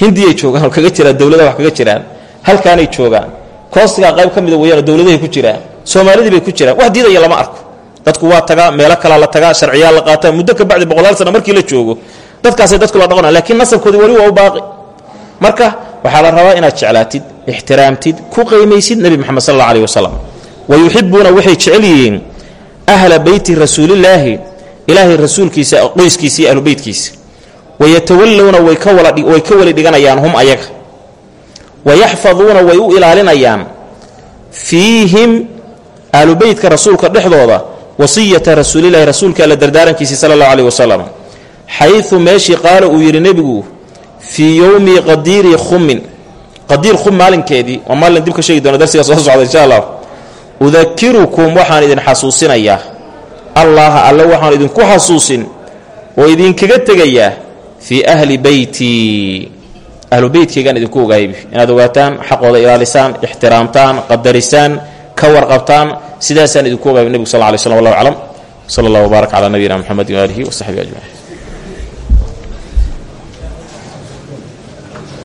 hindiyay joogaan oo kaga jiraan dowladaha wax kaga jiraan. Halkaanay joogaan. Koostigaa qayb ka weyaan dowladahay ku jiraan. Soomaalidii bay ku jiraan. Wax diidaya lama arko. Dadku waa tagaa meelo kalaa la tagaa sharciyaa la qaataa muddo ka bacdi boqolaal sana markii la joogo dadkaasay dadku la dhaqana lakiin nasabkoodii weli waa u baaqi. Marka waxaa la rabaa inaad jeclaatid ixtiraamtid ku qaymaysid nebi moxamed sal alla alih wasalam wa yuxibuuna waxay ahla beyti rasuulillaahi ilaahay rasuulkiisa qoyskiisa iyo ahlu beytkiisa wayatawallowna way ka wali dhiganayaan hum ayaga. Wayaxfaduuna way u ilaalinayaan fiihim ahlu beytka rasuulka dhexdooda wasiyata rasuulilahi rasuulka alla dardaarankiisii sala allahu aleh wasalam xayu meeshii qaala uu yidhi nebigu fii yowmi qadiiri khumin qadiir khum maalinkeedii waa maalin dib ka sheegi doona darsiga soo socda insha allah. Udakirukum waxaan idin xasuusinayaa. Allaha alle waxaan idinku xasuusin oo idinkaga tegayaa fii ahli beytii ahlu beytkaygaan idinku ogaahibi inaad ogaataan xaqooda ilaalisaan ixtiraamtaan qadarisaan ka warqabtaan sidaasaan idinku ogaahibi nebigu sal lla alay slam wallahu aclam. Sala allah wbaarak calaa nabiyina mxamedi waaalihi wasaxbihi ajmaciin